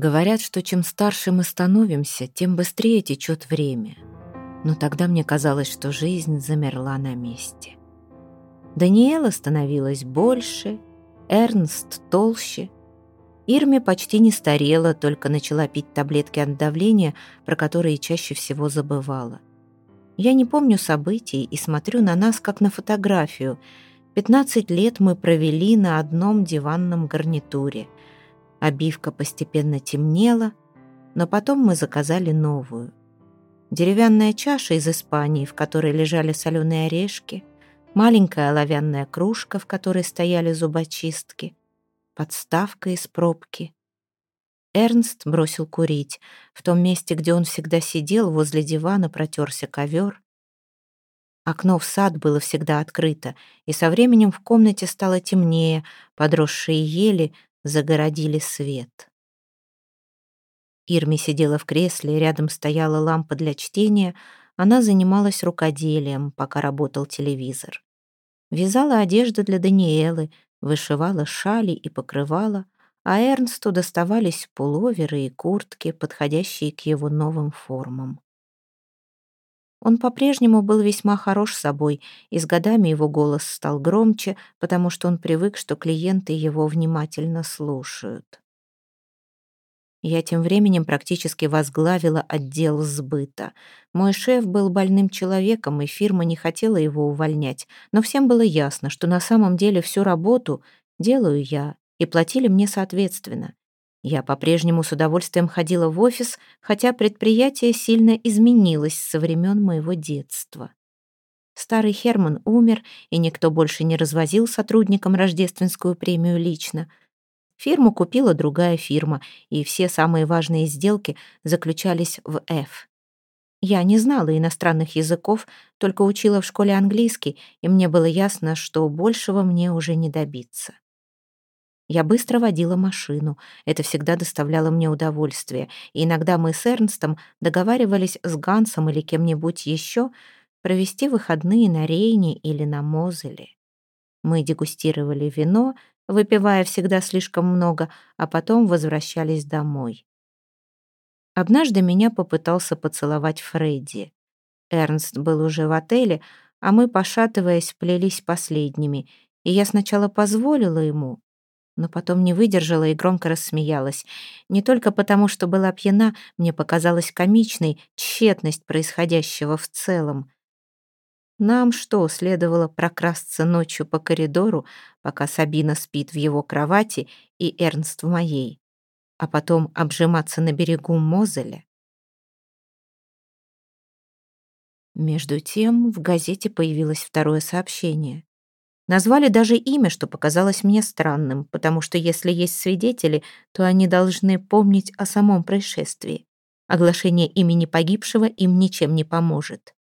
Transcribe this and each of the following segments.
Говорят, что чем старше мы становимся, тем быстрее течет время. Но тогда мне казалось, что жизнь замерла на месте. Даниэла становилась больше, Эрнст толще. Ирме почти не старела, только начала пить таблетки от давления, про которые чаще всего забывала. Я не помню событий и смотрю на нас, как на фотографию. Пятнадцать лет мы провели на одном диванном гарнитуре — Обивка постепенно темнела, но потом мы заказали новую. Деревянная чаша из Испании, в которой лежали соленые орешки, маленькая оловянная кружка, в которой стояли зубочистки, подставка из пробки. Эрнст бросил курить. В том месте, где он всегда сидел, возле дивана протерся ковер. Окно в сад было всегда открыто, и со временем в комнате стало темнее, подросшие ели загородили свет. Ирми сидела в кресле, рядом стояла лампа для чтения, она занималась рукоделием, пока работал телевизор. Вязала одежду для Даниэлы, вышивала шали и покрывала, а Эрнсту доставались пуловеры и куртки, подходящие к его новым формам. Он по-прежнему был весьма хорош собой, и с годами его голос стал громче, потому что он привык, что клиенты его внимательно слушают. Я тем временем практически возглавила отдел сбыта. Мой шеф был больным человеком, и фирма не хотела его увольнять, но всем было ясно, что на самом деле всю работу делаю я, и платили мне соответственно. Я по-прежнему с удовольствием ходила в офис, хотя предприятие сильно изменилось со времен моего детства. Старый Херман умер, и никто больше не развозил сотрудникам рождественскую премию лично. Фирму купила другая фирма, и все самые важные сделки заключались в F. Я не знала иностранных языков, только учила в школе английский, и мне было ясно, что большего мне уже не добиться. Я быстро водила машину. Это всегда доставляло мне удовольствие. И иногда мы с Эрнстом договаривались с Гансом или кем-нибудь еще провести выходные на Рейне или на Мозеле. Мы дегустировали вино, выпивая всегда слишком много, а потом возвращались домой. Однажды меня попытался поцеловать Фредди. Эрнст был уже в отеле, а мы, пошатываясь, плелись последними, и я сначала позволила ему, но потом не выдержала и громко рассмеялась. Не только потому, что была пьяна, мне показалась комичной тщетность происходящего в целом. Нам что, следовало прокрасться ночью по коридору, пока Сабина спит в его кровати и Эрнст в моей, а потом обжиматься на берегу Мозеля? Между тем в газете появилось второе сообщение. Назвали даже имя, что показалось мне странным, потому что если есть свидетели, то они должны помнить о самом происшествии. Оглашение имени погибшего им ничем не поможет.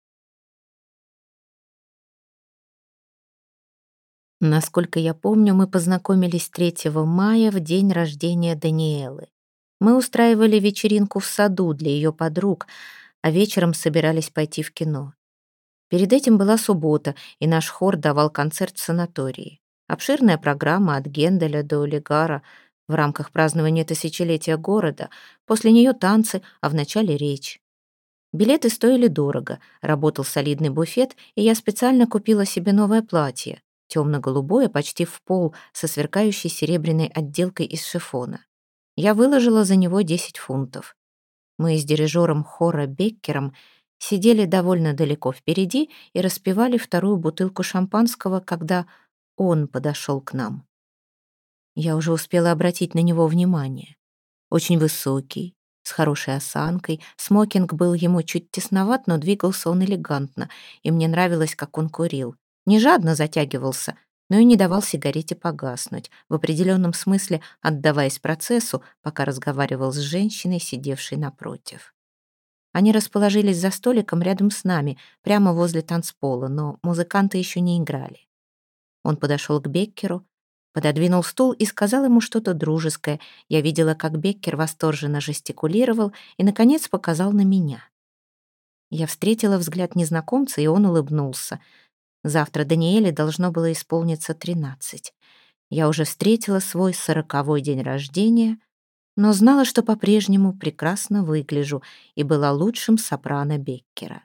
Насколько я помню, мы познакомились 3 мая в день рождения Даниэлы. Мы устраивали вечеринку в саду для ее подруг, а вечером собирались пойти в кино. Перед этим была суббота, и наш хор давал концерт в санатории. Обширная программа от Генделя до Олигара в рамках празднования тысячелетия города, после нее танцы, а в начале речь. Билеты стоили дорого, работал солидный буфет, и я специально купила себе новое платье, темно-голубое, почти в пол, со сверкающей серебряной отделкой из шифона. Я выложила за него 10 фунтов. Мы с дирижером хора Беккером сидели довольно далеко впереди и распивали вторую бутылку шампанского, когда он подошел к нам. Я уже успела обратить на него внимание. Очень высокий, с хорошей осанкой, смокинг был ему чуть тесноват, но двигался он элегантно, и мне нравилось, как он курил. Не жадно затягивался, но и не давал сигарете погаснуть, в определенном смысле отдаваясь процессу, пока разговаривал с женщиной, сидевшей напротив. Они расположились за столиком рядом с нами, прямо возле танцпола, но музыканты еще не играли. Он подошел к Беккеру, пододвинул стул и сказал ему что-то дружеское. Я видела, как Беккер восторженно жестикулировал и, наконец, показал на меня. Я встретила взгляд незнакомца, и он улыбнулся. Завтра Даниэле должно было исполниться тринадцать. Я уже встретила свой сороковой день рождения, но знала, что по-прежнему прекрасно выгляжу и была лучшим сопрано Беккера.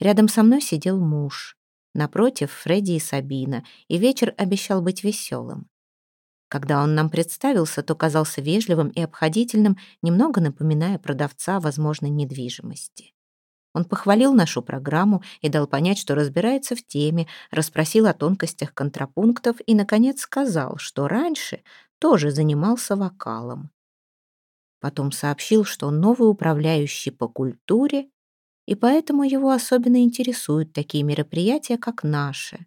Рядом со мной сидел муж. Напротив — Фредди и Сабина, и вечер обещал быть веселым. Когда он нам представился, то казался вежливым и обходительным, немного напоминая продавца возможной недвижимости. Он похвалил нашу программу и дал понять, что разбирается в теме, расспросил о тонкостях контрапунктов и, наконец, сказал, что раньше тоже занимался вокалом. Потом сообщил, что он новый управляющий по культуре, и поэтому его особенно интересуют такие мероприятия, как наши.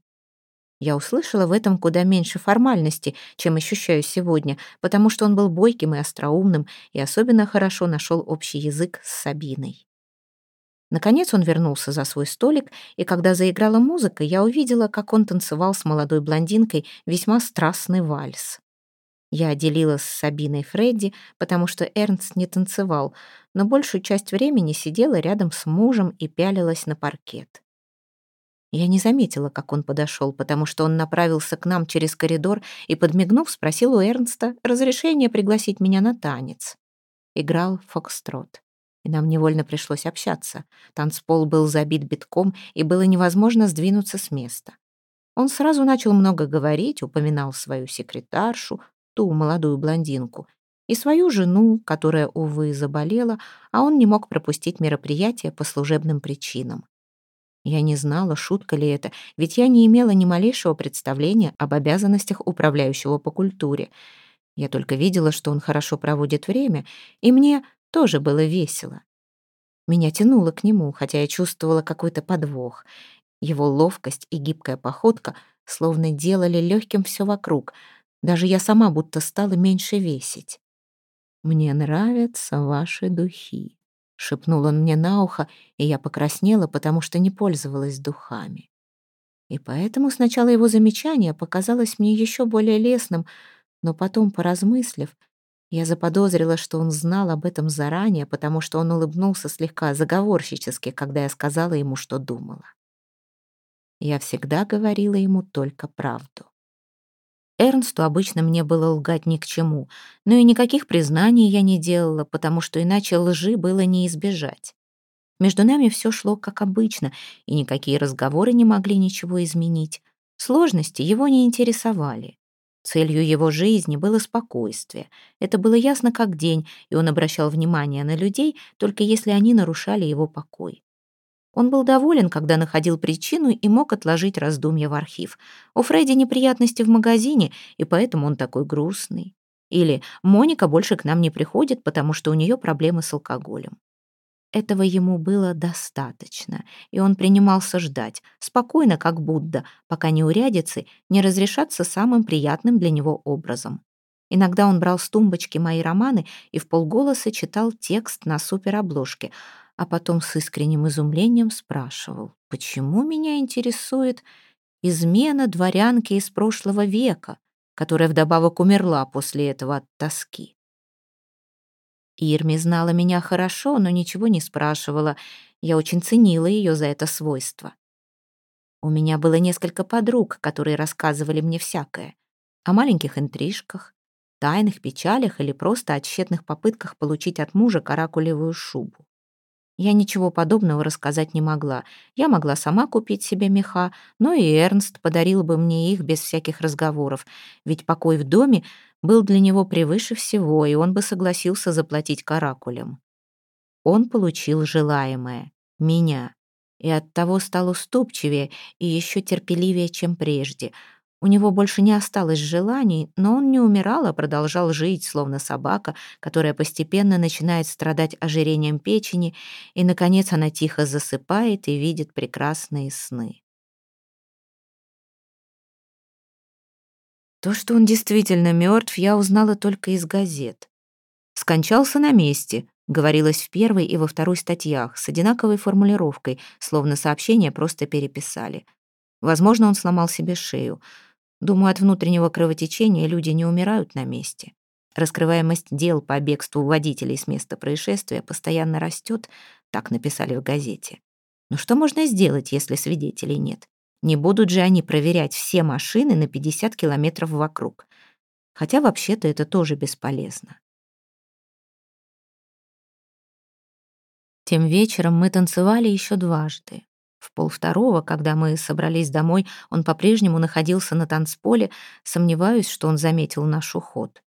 Я услышала в этом куда меньше формальности, чем ощущаю сегодня, потому что он был бойким и остроумным и особенно хорошо нашел общий язык с Сабиной. Наконец он вернулся за свой столик, и когда заиграла музыка, я увидела, как он танцевал с молодой блондинкой весьма страстный вальс. Я делила с Сабиной Фредди, потому что Эрнст не танцевал, но большую часть времени сидела рядом с мужем и пялилась на паркет. Я не заметила, как он подошел, потому что он направился к нам через коридор и, подмигнув, спросил у Эрнста разрешения пригласить меня на танец. Играл фокстрот и нам невольно пришлось общаться. Танцпол был забит битком, и было невозможно сдвинуться с места. Он сразу начал много говорить, упоминал свою секретаршу, ту молодую блондинку, и свою жену, которая, увы, заболела, а он не мог пропустить мероприятие по служебным причинам. Я не знала, шутка ли это, ведь я не имела ни малейшего представления об обязанностях управляющего по культуре. Я только видела, что он хорошо проводит время, и мне тоже было весело. Меня тянуло к нему, хотя я чувствовала какой-то подвох. Его ловкость и гибкая походка словно делали легким все вокруг. Даже я сама будто стала меньше весить. «Мне нравятся ваши духи», — шепнул он мне на ухо, и я покраснела, потому что не пользовалась духами. И поэтому сначала его замечание показалось мне еще более лестным, но потом, поразмыслив, я заподозрила, что он знал об этом заранее, потому что он улыбнулся слегка заговорщически, когда я сказала ему, что думала. Я всегда говорила ему только правду. Эрнсту обычно мне было лгать ни к чему, но и никаких признаний я не делала, потому что иначе лжи было не избежать. Между нами все шло как обычно, и никакие разговоры не могли ничего изменить. Сложности его не интересовали. Целью его жизни было спокойствие. Это было ясно как день, и он обращал внимание на людей, только если они нарушали его покой. Он был доволен, когда находил причину и мог отложить раздумья в архив. У Фредди неприятности в магазине, и поэтому он такой грустный. Или «Моника больше к нам не приходит, потому что у нее проблемы с алкоголем». Этого ему было достаточно, и он принимался ждать, спокойно, как Будда, пока неурядицы не разрешатся самым приятным для него образом. Иногда он брал с тумбочки мои романы и в полголоса читал текст на суперобложке, а потом с искренним изумлением спрашивал, почему меня интересует измена дворянки из прошлого века, которая вдобавок умерла после этого от тоски. Ирми знала меня хорошо, но ничего не спрашивала. Я очень ценила ее за это свойство. У меня было несколько подруг, которые рассказывали мне всякое. О маленьких интрижках, тайных печалях или просто о тщетных попытках получить от мужа каракулевую шубу. Я ничего подобного рассказать не могла. Я могла сама купить себе меха, но и Эрнст подарил бы мне их без всяких разговоров, ведь покой в доме был для него превыше всего, и он бы согласился заплатить каракулем. Он получил желаемое — меня, и оттого стал уступчивее и еще терпеливее, чем прежде. У него больше не осталось желаний, но он не умирал, а продолжал жить, словно собака, которая постепенно начинает страдать ожирением печени, и, наконец, она тихо засыпает и видит прекрасные сны. То, что он действительно мертв, я узнала только из газет. «Скончался на месте», — говорилось в первой и во второй статьях, с одинаковой формулировкой, словно сообщение просто переписали. Возможно, он сломал себе шею. Думаю, от внутреннего кровотечения люди не умирают на месте. Раскрываемость дел по бегству водителей с места происшествия постоянно растет, так написали в газете. Но что можно сделать, если свидетелей нет? Не будут же они проверять все машины на 50 километров вокруг. Хотя вообще-то это тоже бесполезно. Тем вечером мы танцевали еще дважды. В полвторого, когда мы собрались домой, он по-прежнему находился на танцполе, сомневаюсь, что он заметил наш уход.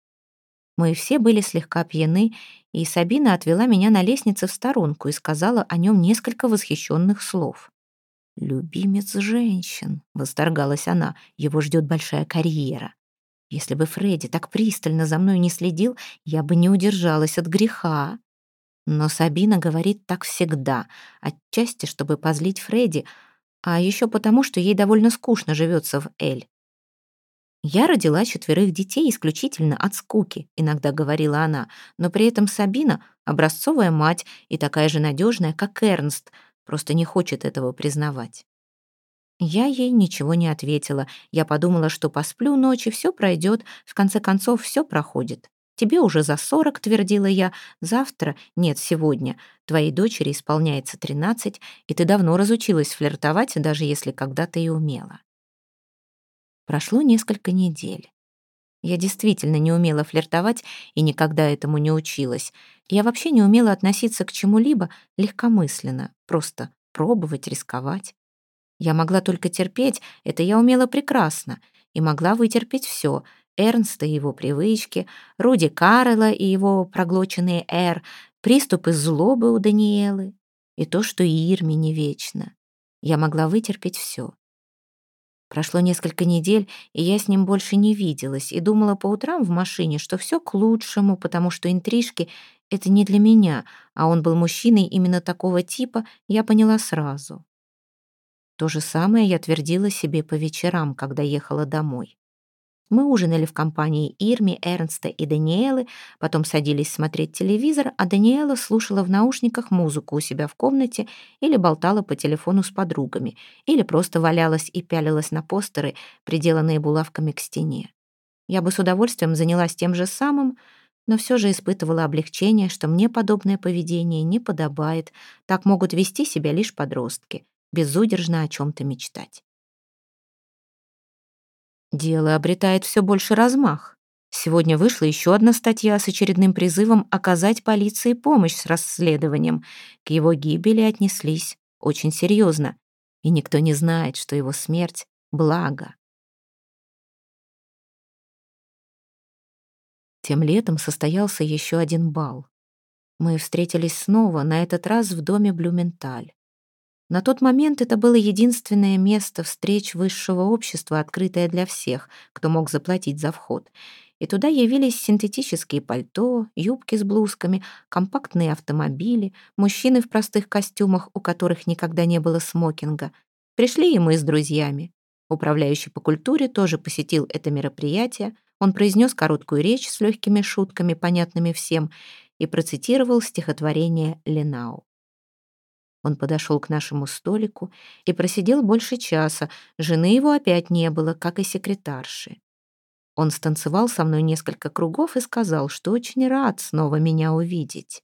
Мы все были слегка пьяны, и Сабина отвела меня на лестнице в сторонку и сказала о нем несколько восхищенных слов. «Любимец женщин», — восторгалась она, — «его ждет большая карьера. Если бы Фредди так пристально за мной не следил, я бы не удержалась от греха». Но Сабина говорит так всегда, отчасти, чтобы позлить Фредди, а еще потому, что ей довольно скучно живется в Эль. «Я родила четверых детей исключительно от скуки», — иногда говорила она, но при этом Сабина — образцовая мать и такая же надежная, как Эрнст, просто не хочет этого признавать. Я ей ничего не ответила. Я подумала, что посплю ночи, все пройдет, в конце концов все проходит. Тебе уже за сорок, твердила я. Завтра, нет, сегодня. Твоей дочери исполняется тринадцать, и ты давно разучилась флиртовать, даже если когда-то и умела. Прошло несколько недель. Я действительно не умела флиртовать и никогда этому не училась. Я вообще не умела относиться к чему-либо легкомысленно, просто пробовать, рисковать. Я могла только терпеть, это я умела прекрасно, и могла вытерпеть все. Эрнста и его привычки, Руди Каррелла и его проглоченные «Р», приступы злобы у Даниэлы и то, что Ирме не вечно. Я могла вытерпеть все. Прошло несколько недель, и я с ним больше не виделась, и думала по утрам в машине, что все к лучшему, потому что интрижки — это не для меня, а он был мужчиной именно такого типа, я поняла сразу. То же самое я твердила себе по вечерам, когда ехала домой. Мы ужинали в компании Ирми, Эрнста и Даниэлы, потом садились смотреть телевизор, а Даниэла слушала в наушниках музыку у себя в комнате или болтала по телефону с подругами, или просто валялась и пялилась на постеры, приделанные булавками к стене. Я бы с удовольствием занялась тем же самым, но все же испытывала облегчение, что мне подобное поведение не подобает, так могут вести себя лишь подростки, безудержно о чем-то мечтать. Дело обретает все больше размах. Сегодня вышла еще одна статья с очередным призывом оказать полиции помощь с расследованием. К его гибели отнеслись очень серьезно, и никто не знает, что его смерть — благо. Тем летом состоялся еще один бал. Мы встретились снова, на этот раз в доме Блюменталь. На тот момент это было единственное место встреч высшего общества, открытое для всех, кто мог заплатить за вход. И туда явились синтетические пальто, юбки с блузками, компактные автомобили, мужчины в простых костюмах, у которых никогда не было смокинга. Пришли и мы с друзьями. Управляющий по культуре тоже посетил это мероприятие. Он произнес короткую речь с легкими шутками, понятными всем, и процитировал стихотворение Ленау. Он подошел к нашему столику и просидел больше часа. Жены его опять не было, как и секретарши. Он станцевал со мной несколько кругов и сказал, что очень рад снова меня увидеть.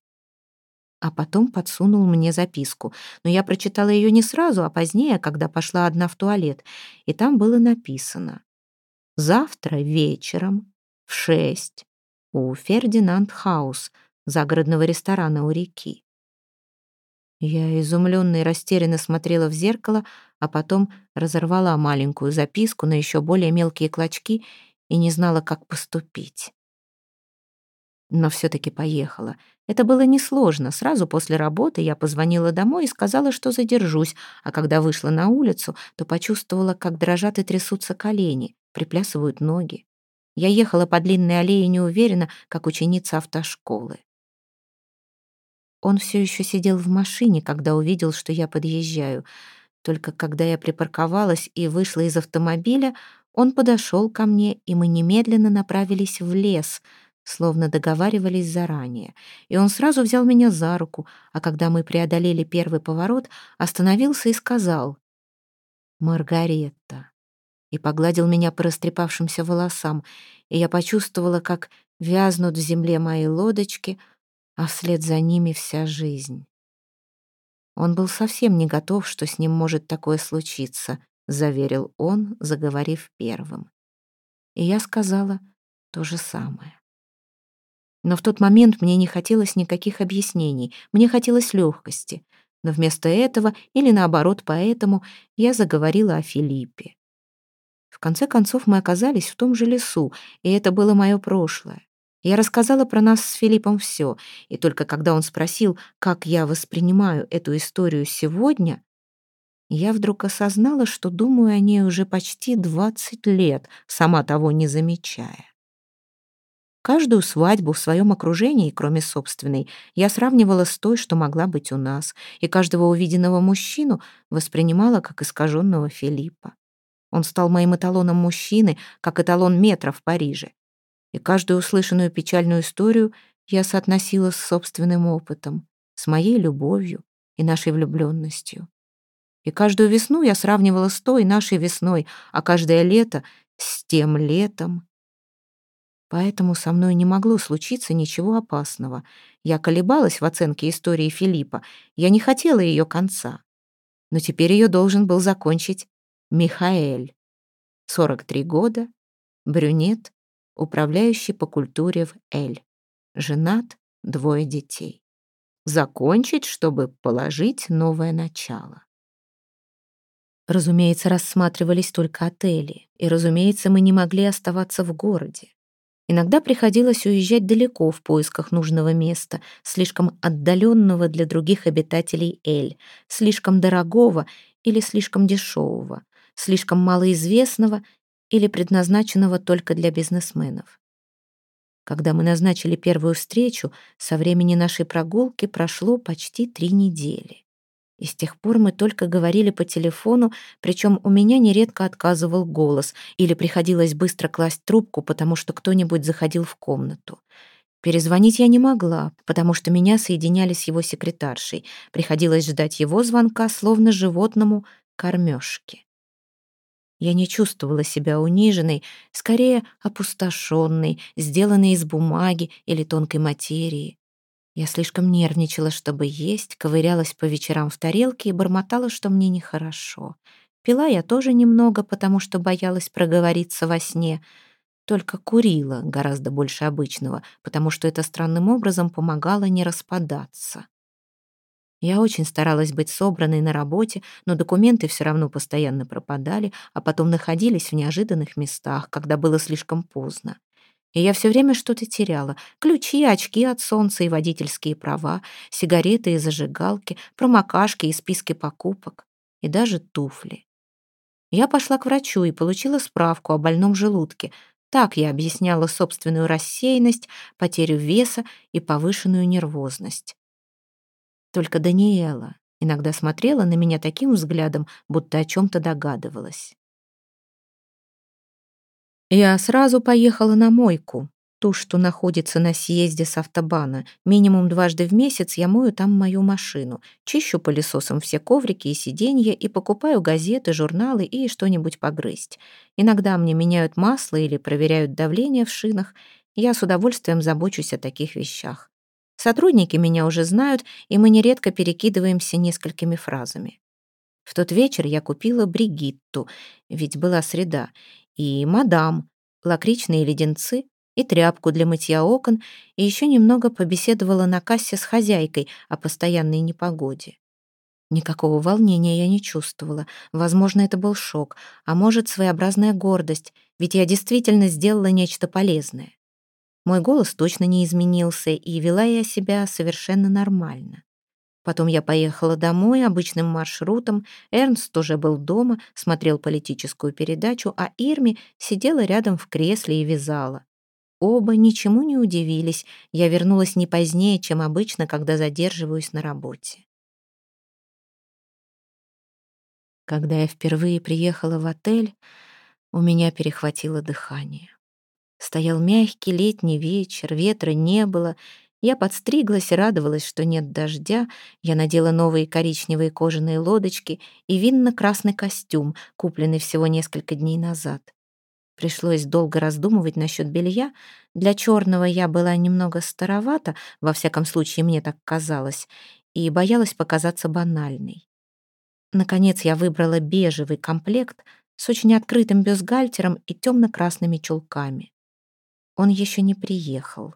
А потом подсунул мне записку. Но я прочитала ее не сразу, а позднее, когда пошла одна в туалет. И там было написано «Завтра вечером в шесть у Фердинанд Хаус, загородного ресторана у реки. Я изумленно и растерянно смотрела в зеркало, а потом разорвала маленькую записку на еще более мелкие клочки и не знала, как поступить. Но все-таки поехала. Это было несложно. Сразу после работы я позвонила домой и сказала, что задержусь, а когда вышла на улицу, то почувствовала, как дрожат и трясутся колени, приплясывают ноги. Я ехала по длинной аллее неуверенно, как ученица автошколы. Он все еще сидел в машине, когда увидел, что я подъезжаю. Только когда я припарковалась и вышла из автомобиля, он подошел ко мне, и мы немедленно направились в лес, словно договаривались заранее. И он сразу взял меня за руку, а когда мы преодолели первый поворот, остановился и сказал «Маргаретта» и погладил меня по растрепавшимся волосам, и я почувствовала, как вязнут в земле мои лодочки — а вслед за ними вся жизнь. Он был совсем не готов, что с ним может такое случиться, заверил он, заговорив первым. И я сказала то же самое. Но в тот момент мне не хотелось никаких объяснений, мне хотелось легкости. Но вместо этого, или наоборот поэтому, я заговорила о Филиппе. В конце концов мы оказались в том же лесу, и это было мое прошлое. Я рассказала про нас с Филиппом все, и только когда он спросил, как я воспринимаю эту историю сегодня, я вдруг осознала, что думаю о ней уже почти 20 лет, сама того не замечая. Каждую свадьбу в своем окружении, кроме собственной, я сравнивала с той, что могла быть у нас, и каждого увиденного мужчину воспринимала как искаженного Филиппа. Он стал моим эталоном мужчины, как эталон метра в Париже. И каждую услышанную печальную историю я соотносила с собственным опытом, с моей любовью и нашей влюбленностью. И каждую весну я сравнивала с той нашей весной, а каждое лето — с тем летом. Поэтому со мной не могло случиться ничего опасного. Я колебалась в оценке истории Филиппа, я не хотела ее конца. Но теперь ее должен был закончить Михаэль. 43 года, брюнет, управляющий по культуре в Эль. Женат, двое детей. Закончить, чтобы положить новое начало. Разумеется, рассматривались только отели, и, разумеется, мы не могли оставаться в городе. Иногда приходилось уезжать далеко в поисках нужного места, слишком отдаленного для других обитателей Эль, слишком дорогого или слишком дешевого, слишком малоизвестного или предназначенного только для бизнесменов. Когда мы назначили первую встречу, со времени нашей прогулки прошло почти три недели. И с тех пор мы только говорили по телефону, причем у меня нередко отказывал голос, или приходилось быстро класть трубку, потому что кто-нибудь заходил в комнату. Перезвонить я не могла, потому что меня соединяли с его секретаршей. Приходилось ждать его звонка, словно животному кормежке. Я не чувствовала себя униженной, скорее опустошенной, сделанной из бумаги или тонкой материи. Я слишком нервничала, чтобы есть, ковырялась по вечерам в тарелке и бормотала, что мне нехорошо. Пила я тоже немного, потому что боялась проговориться во сне. Только курила гораздо больше обычного, потому что это странным образом помогало не распадаться. Я очень старалась быть собранной на работе, но документы все равно постоянно пропадали, а потом находились в неожиданных местах, когда было слишком поздно. И я все время что-то теряла. Ключи, очки от солнца и водительские права, сигареты и зажигалки, промокашки и списки покупок. И даже туфли. Я пошла к врачу и получила справку о больном желудке. Так я объясняла собственную рассеянность, потерю веса и повышенную нервозность. Только Даниэла иногда смотрела на меня таким взглядом, будто о чем-то догадывалась. Я сразу поехала на мойку, ту, что находится на съезде с автобана. Минимум дважды в месяц я мою там мою машину, чищу пылесосом все коврики и сиденья и покупаю газеты, журналы и что-нибудь погрызть. Иногда мне меняют масло или проверяют давление в шинах. Я с удовольствием забочусь о таких вещах. Сотрудники меня уже знают, и мы нередко перекидываемся несколькими фразами. В тот вечер я купила Бригитту, ведь была среда, и мадам, лакричные леденцы и тряпку для мытья окон, и еще немного побеседовала на кассе с хозяйкой о постоянной непогоде. Никакого волнения я не чувствовала. Возможно, это был шок, а может, своеобразная гордость, ведь я действительно сделала нечто полезное. Мой голос точно не изменился, и вела я себя совершенно нормально. Потом я поехала домой обычным маршрутом. Эрнст тоже был дома, смотрел политическую передачу, а Ирми сидела рядом в кресле и вязала. Оба ничему не удивились. Я вернулась не позднее, чем обычно, когда задерживаюсь на работе. Когда я впервые приехала в отель, у меня перехватило дыхание. Стоял мягкий летний вечер, ветра не было, я подстриглась и радовалась, что нет дождя. Я надела новые коричневые кожаные лодочки и винно-красный костюм, купленный всего несколько дней назад. Пришлось долго раздумывать насчет белья. Для черного я была немного старовата, во всяком случае мне так казалось, и боялась показаться банальной. Наконец я выбрала бежевый комплект с очень открытым бюстгальтером и темно-красными чулками. Он еще не приехал.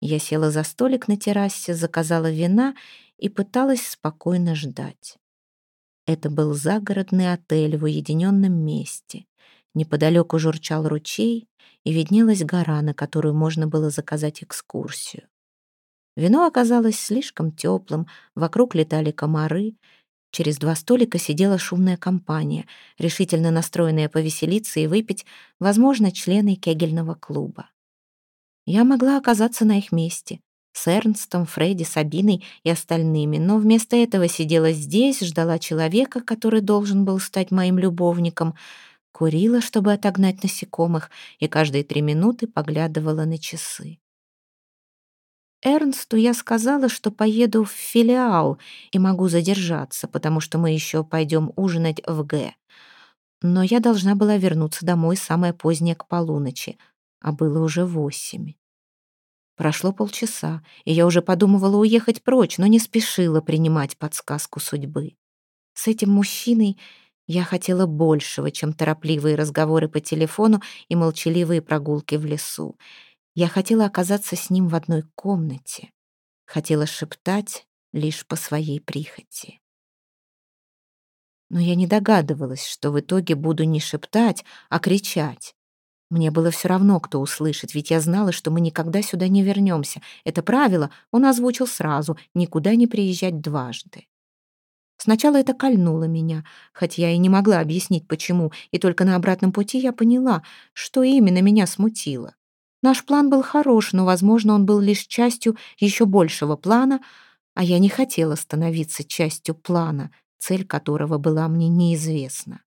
Я села за столик на террасе, заказала вина и пыталась спокойно ждать. Это был загородный отель в уединенном месте. Неподалеку журчал ручей, и виднелась гора, на которую можно было заказать экскурсию. Вино оказалось слишком теплым, вокруг летали комары. Через два столика сидела шумная компания, решительно настроенная повеселиться и выпить, возможно, члены кегельного клуба. Я могла оказаться на их месте, с Эрнстом, Фредди, Сабиной и остальными, но вместо этого сидела здесь, ждала человека, который должен был стать моим любовником, курила, чтобы отогнать насекомых, и каждые три минуты поглядывала на часы. Эрнсту я сказала, что поеду в филиал и могу задержаться, потому что мы еще пойдем ужинать в Г. Но я должна была вернуться домой самое позднее к полуночи, а было уже восемь. Прошло полчаса, и я уже подумывала уехать прочь, но не спешила принимать подсказку судьбы. С этим мужчиной я хотела большего, чем торопливые разговоры по телефону и молчаливые прогулки в лесу. Я хотела оказаться с ним в одной комнате. Хотела шептать лишь по своей прихоти. Но я не догадывалась, что в итоге буду не шептать, а кричать. Мне было все равно, кто услышит, ведь я знала, что мы никогда сюда не вернемся. Это правило он озвучил сразу, никуда не приезжать дважды. Сначала это кольнуло меня, хоть я и не могла объяснить, почему, и только на обратном пути я поняла, что именно меня смутило. Наш план был хорош, но, возможно, он был лишь частью еще большего плана, а я не хотела становиться частью плана, цель которого была мне неизвестна.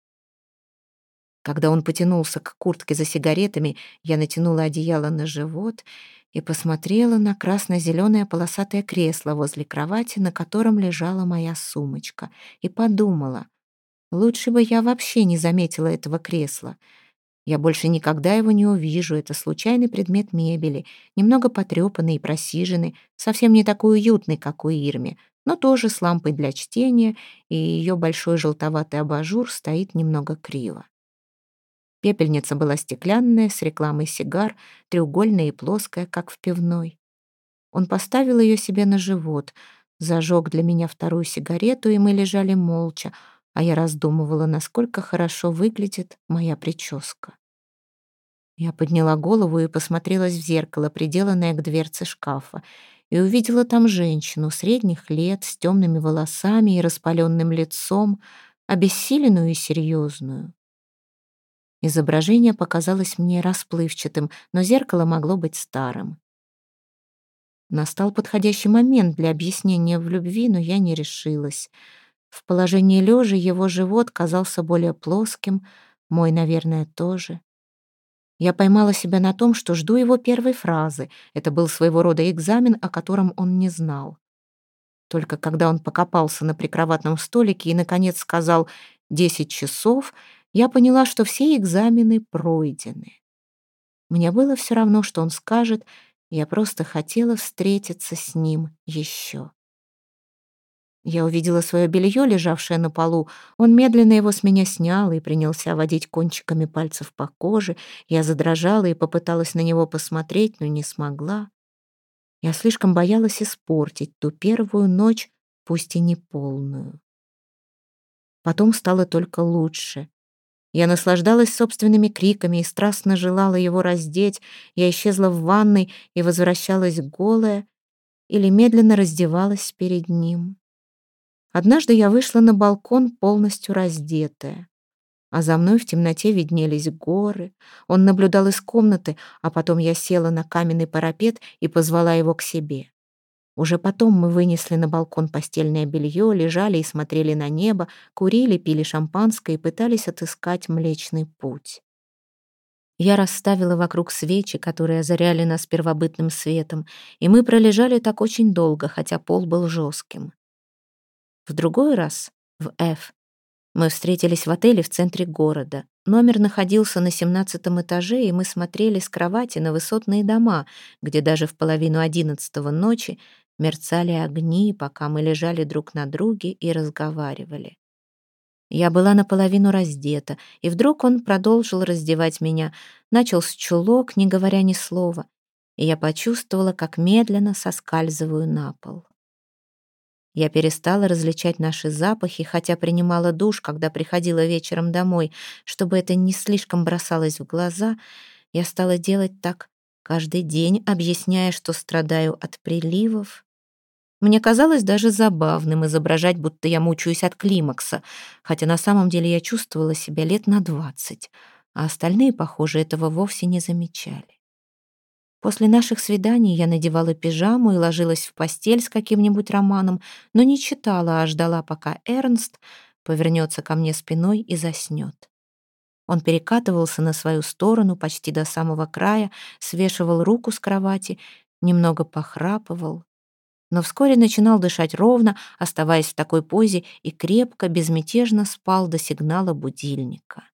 Когда он потянулся к куртке за сигаретами, я натянула одеяло на живот и посмотрела на красно-зеленое полосатое кресло возле кровати, на котором лежала моя сумочка, и подумала, лучше бы я вообще не заметила этого кресла. Я больше никогда его не увижу, это случайный предмет мебели, немного потрепанный и просиженный, совсем не такой уютный, как у Ирми, но тоже с лампой для чтения, и ее большой желтоватый абажур стоит немного криво. Пепельница была стеклянная, с рекламой сигар, треугольная и плоская, как в пивной. Он поставил ее себе на живот, зажег для меня вторую сигарету, и мы лежали молча, а я раздумывала, насколько хорошо выглядит моя прическа. Я подняла голову и посмотрелась в зеркало, приделанное к дверце шкафа, и увидела там женщину средних лет с темными волосами и распаленным лицом, обессиленную и серьезную. Изображение показалось мне расплывчатым, но зеркало могло быть старым. Настал подходящий момент для объяснения в любви, но я не решилась. В положении лежа его живот казался более плоским, мой, наверное, тоже. Я поймала себя на том, что жду его первой фразы. Это был своего рода экзамен, о котором он не знал. Только когда он покопался на прикроватном столике и, наконец, сказал «десять часов», я поняла, что все экзамены пройдены. Мне было все равно, что он скажет, я просто хотела встретиться с ним еще. Я увидела свое белье, лежавшее на полу. Он медленно его с меня снял и принялся водить кончиками пальцев по коже. Я задрожала и попыталась на него посмотреть, но не смогла. Я слишком боялась испортить ту первую ночь, пусть и не полную. Потом стало только лучше. Я наслаждалась собственными криками и страстно желала его раздеть. Я исчезла в ванной и возвращалась голая или медленно раздевалась перед ним. Однажды я вышла на балкон полностью раздетая, а за мной в темноте виднелись горы. Он наблюдал из комнаты, а потом я села на каменный парапет и позвала его к себе. Уже потом мы вынесли на балкон постельное белье, лежали и смотрели на небо, курили, пили шампанское и пытались отыскать Млечный Путь. Я расставила вокруг свечи, которые озаряли нас первобытным светом, и мы пролежали так очень долго, хотя пол был жестким. В другой раз, в F, мы встретились в отеле в центре города. Номер находился на семнадцатом этаже, и мы смотрели с кровати на высотные дома, где даже в половину одиннадцатого ночи мерцали огни, пока мы лежали друг на друге и разговаривали. Я была наполовину раздета, и вдруг он продолжил раздевать меня, начал с чулок, не говоря ни слова. и я почувствовала, как медленно соскальзываю на пол. Я перестала различать наши запахи, хотя принимала душ, когда приходила вечером домой. Чтобы это не слишком бросалось в глаза, я стала делать так каждый день, объясняя, что страдаю от приливов. Мне казалось даже забавным изображать, будто я мучаюсь от климакса, хотя на самом деле я чувствовала себя лет на двадцать, а остальные, похоже, этого вовсе не замечали. После наших свиданий я надевала пижаму и ложилась в постель с каким-нибудь романом, но не читала, а ждала, пока Эрнст повернется ко мне спиной и заснет. Он перекатывался на свою сторону почти до самого края, свешивал руку с кровати, немного похрапывал, но вскоре начинал дышать ровно, оставаясь в такой позе, и крепко, безмятежно спал до сигнала будильника.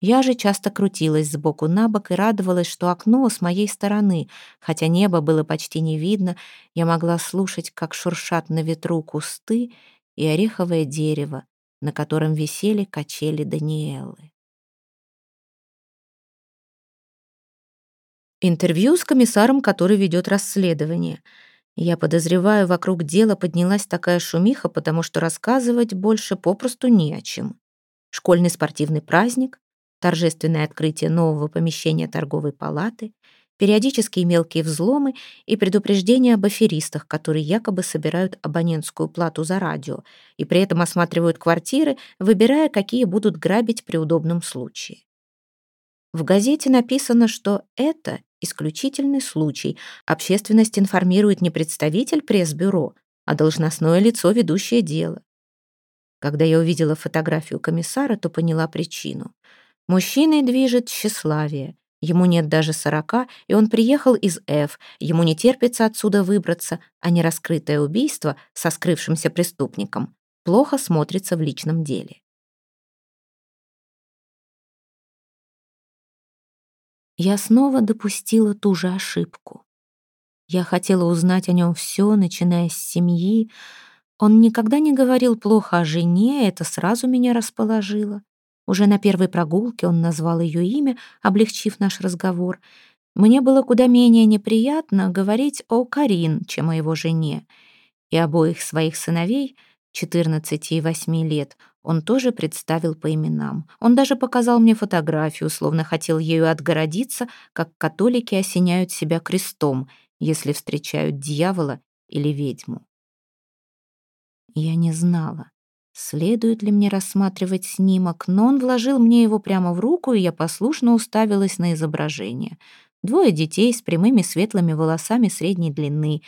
Я же часто крутилась сбоку на бок и радовалась, что окно с моей стороны, хотя небо было почти не видно, я могла слушать, как шуршат на ветру кусты и ореховое дерево, на котором висели качели Даниэлы. Интервью с комиссаром, который ведет расследование. Я подозреваю, вокруг дела поднялась такая шумиха, потому что рассказывать больше попросту не о чем. Школьный спортивный праздник, торжественное открытие нового помещения торговой палаты, периодические мелкие взломы и предупреждения об аферистах, которые якобы собирают абонентскую плату за радио и при этом осматривают квартиры, выбирая, какие будут грабить при удобном случае. В газете написано, что это исключительный случай. Общественность информирует не представитель пресс-бюро, а должностное лицо, ведущее дело. Когда я увидела фотографию комиссара, то поняла причину — Мужчиной движет тщеславие. Ему нет даже сорока, и он приехал из Ф. Ему не терпится отсюда выбраться, а не раскрытое убийство со скрывшимся преступником плохо смотрится в личном деле. Я снова допустила ту же ошибку. Я хотела узнать о нем все, начиная с семьи. Он никогда не говорил плохо о жене, это сразу меня расположило. Уже на первой прогулке он назвал ее имя, облегчив наш разговор. Мне было куда менее неприятно говорить о Карин, чем о его жене. И обоих своих сыновей, 14 и 8 лет, он тоже представил по именам. Он даже показал мне фотографию, словно хотел ею отгородиться, как католики осеняют себя крестом, если встречают дьявола или ведьму. Я не знала, Следует ли мне рассматривать снимок, но он вложил мне его прямо в руку, и я послушно уставилась на изображение. Двое детей с прямыми светлыми волосами средней длины,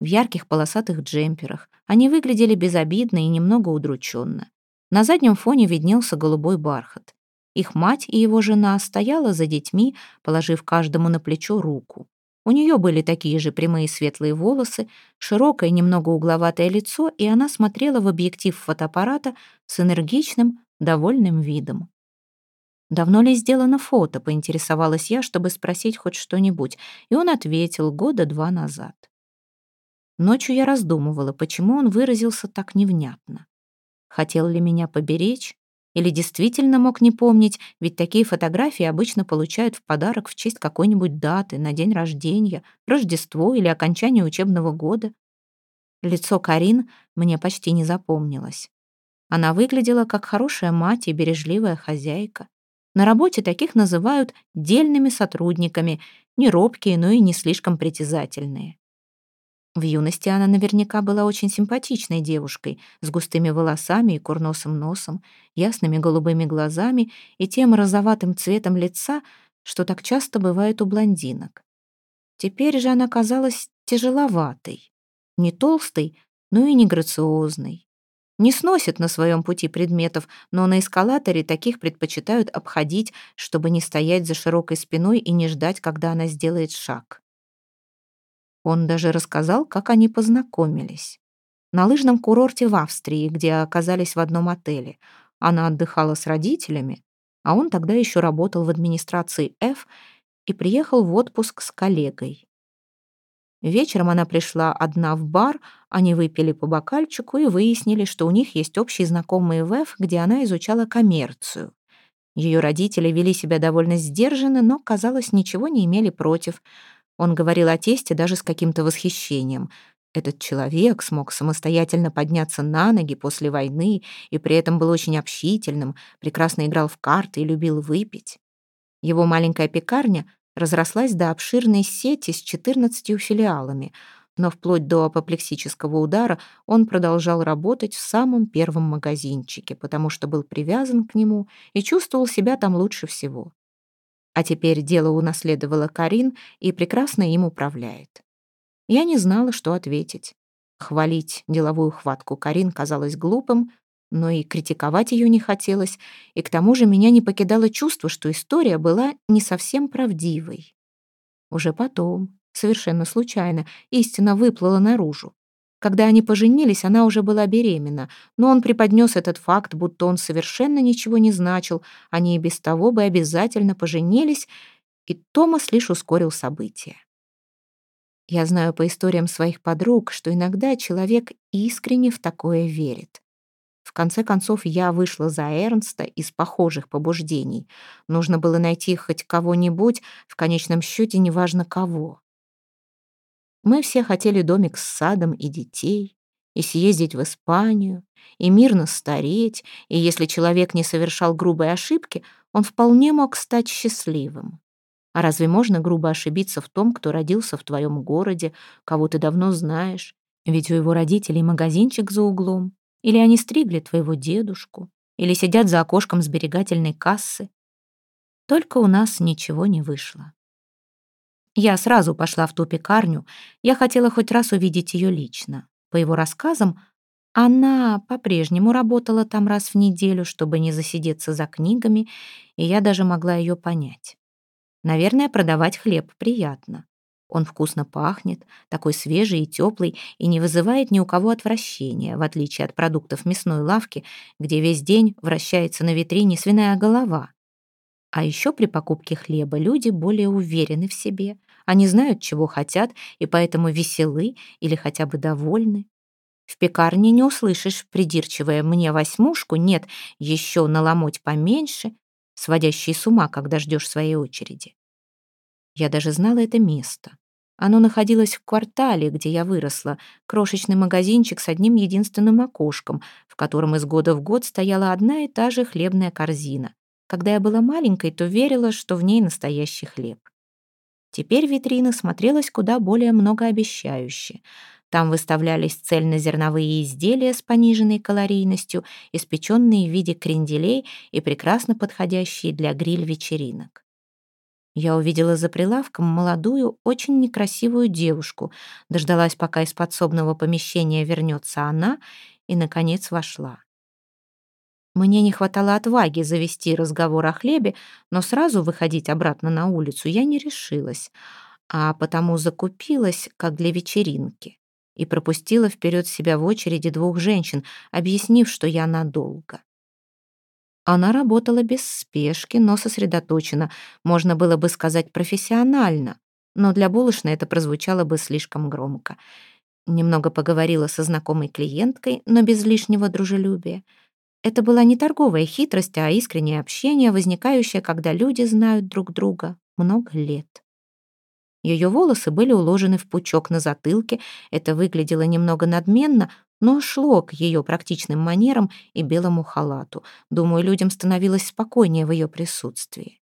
в ярких полосатых джемперах. Они выглядели безобидно и немного удрученно. На заднем фоне виднелся голубой бархат. Их мать и его жена стояла за детьми, положив каждому на плечо руку. У нее были такие же прямые светлые волосы, широкое, немного угловатое лицо, и она смотрела в объектив фотоаппарата с энергичным, довольным видом. «Давно ли сделано фото?» — поинтересовалась я, чтобы спросить хоть что-нибудь, и он ответил года два назад. Ночью я раздумывала, почему он выразился так невнятно. Хотел ли меня поберечь или действительно мог не помнить, ведь такие фотографии обычно получают в подарок в честь какой-нибудь даты, на день рождения, Рождество или окончание учебного года. Лицо Карин мне почти не запомнилось. Она выглядела как хорошая мать и бережливая хозяйка. На работе таких называют дельными сотрудниками, не робкие, но и не слишком притязательные. В юности она наверняка была очень симпатичной девушкой, с густыми волосами и курносым носом, ясными голубыми глазами и тем розоватым цветом лица, что так часто бывает у блондинок. Теперь же она казалась тяжеловатой, не толстой, но и не грациозной. Не сносит на своем пути предметов, но на эскалаторе таких предпочитают обходить, чтобы не стоять за широкой спиной и не ждать, когда она сделает шаг. Он даже рассказал, как они познакомились. На лыжном курорте в Австрии, где оказались в одном отеле. Она отдыхала с родителями, а он тогда еще работал в администрации F и приехал в отпуск с коллегой. Вечером она пришла одна в бар, они выпили по бокальчику и выяснили, что у них есть общие знакомые в F, где она изучала коммерцию. Ее родители вели себя довольно сдержанно, но, казалось, ничего не имели против — Он говорил о тесте даже с каким-то восхищением. Этот человек смог самостоятельно подняться на ноги после войны и при этом был очень общительным, прекрасно играл в карты и любил выпить. Его маленькая пекарня разрослась до обширной сети с 14 филиалами, но вплоть до апоплексического удара он продолжал работать в самом первом магазинчике, потому что был привязан к нему и чувствовал себя там лучше всего. А теперь дело унаследовала Карин и прекрасно им управляет. Я не знала, что ответить. Хвалить деловую хватку Карин казалось глупым, но и критиковать ее не хотелось, и к тому же меня не покидало чувство, что история была не совсем правдивой. Уже потом, совершенно случайно, истина выплыла наружу. Когда они поженились, она уже была беременна, но он преподнес этот факт, будто он совершенно ничего не значил, они и без того бы обязательно поженились, и Томас лишь ускорил события. Я знаю по историям своих подруг, что иногда человек искренне в такое верит. В конце концов, я вышла за Эрнста из похожих побуждений. Нужно было найти хоть кого-нибудь, в конечном счете неважно кого. Мы все хотели домик с садом и детей, и съездить в Испанию, и мирно стареть, и если человек не совершал грубой ошибки, он вполне мог стать счастливым. А разве можно грубо ошибиться в том, кто родился в твоем городе, кого ты давно знаешь? Ведь у его родителей магазинчик за углом. Или они стригли твоего дедушку, или сидят за окошком сберегательной кассы. Только у нас ничего не вышло. Я сразу пошла в ту пекарню, я хотела хоть раз увидеть ее лично. По его рассказам, она по-прежнему работала там раз в неделю, чтобы не засидеться за книгами, и я даже могла ее понять. Наверное, продавать хлеб приятно. Он вкусно пахнет, такой свежий и теплый, и не вызывает ни у кого отвращения, в отличие от продуктов мясной лавки, где весь день вращается на витрине свиная голова. А еще при покупке хлеба люди более уверены в себе. Они знают, чего хотят, и поэтому веселы или хотя бы довольны. В пекарне не услышишь придирчивое «мне восьмушку», нет, еще наломоть поменьше, сводящий с ума, когда ждешь своей очереди. Я даже знала это место. Оно находилось в квартале, где я выросла, крошечный магазинчик с одним единственным окошком, в котором из года в год стояла одна и та же хлебная корзина. Когда я была маленькой, то верила, что в ней настоящий хлеб. Теперь витрина смотрелась куда более многообещающе. Там выставлялись цельнозерновые изделия с пониженной калорийностью, испеченные в виде кренделей и прекрасно подходящие для гриль-вечеринок. Я увидела за прилавком молодую, очень некрасивую девушку, дождалась, пока из подсобного помещения вернется она, и, наконец, вошла. Мне не хватало отваги завести разговор о хлебе, но сразу выходить обратно на улицу я не решилась, а потому закупилась, как для вечеринки и пропустила вперед себя в очереди двух женщин, объяснив, что я надолго. Она работала без спешки, но сосредоточенно, можно было бы сказать профессионально, но для булочной это прозвучало бы слишком громко. Немного поговорила со знакомой клиенткой, но без лишнего дружелюбия. Это была не торговая хитрость, а искреннее общение, возникающее, когда люди знают друг друга много лет. Ее волосы были уложены в пучок на затылке, это выглядело немного надменно, но шло к ее практичным манерам и белому халату. Думаю, людям становилось спокойнее в ее присутствии.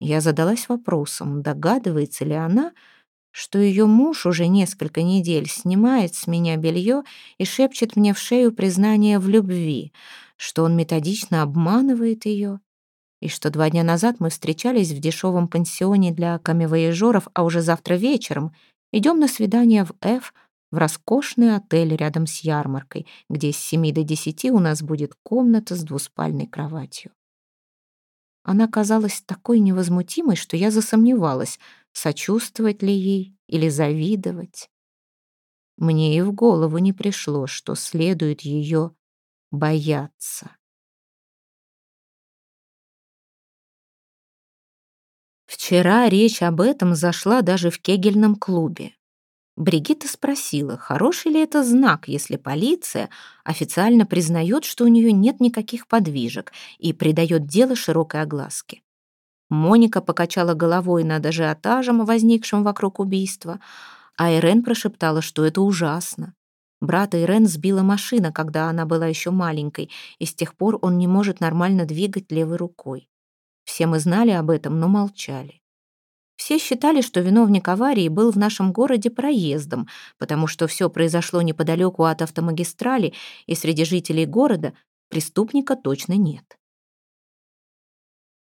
Я задалась вопросом, догадывается ли она, что ее муж уже несколько недель снимает с меня белье и шепчет мне в шею признание в любви, что он методично обманывает ее, и что два дня назад мы встречались в дешевом пансионе для камевояжеров, а уже завтра вечером идем на свидание в F в роскошный отель рядом с ярмаркой, где с семи до десяти у нас будет комната с двуспальной кроватью. Она казалась такой невозмутимой, что я засомневалась, сочувствовать ли ей или завидовать. Мне и в голову не пришло, что следует ее бояться. Вчера речь об этом зашла даже в кегельном клубе. Бригитта спросила, хороший ли это знак, если полиция официально признает, что у нее нет никаких подвижек и придает дело широкой огласке. Моника покачала головой над ажиотажем, возникшим вокруг убийства, а Ирен прошептала, что это ужасно. Брата Ирен сбила машина, когда она была еще маленькой, и с тех пор он не может нормально двигать левой рукой. Все мы знали об этом, но молчали. Все считали, что виновник аварии был в нашем городе проездом, потому что все произошло неподалеку от автомагистрали, и среди жителей города преступника точно нет.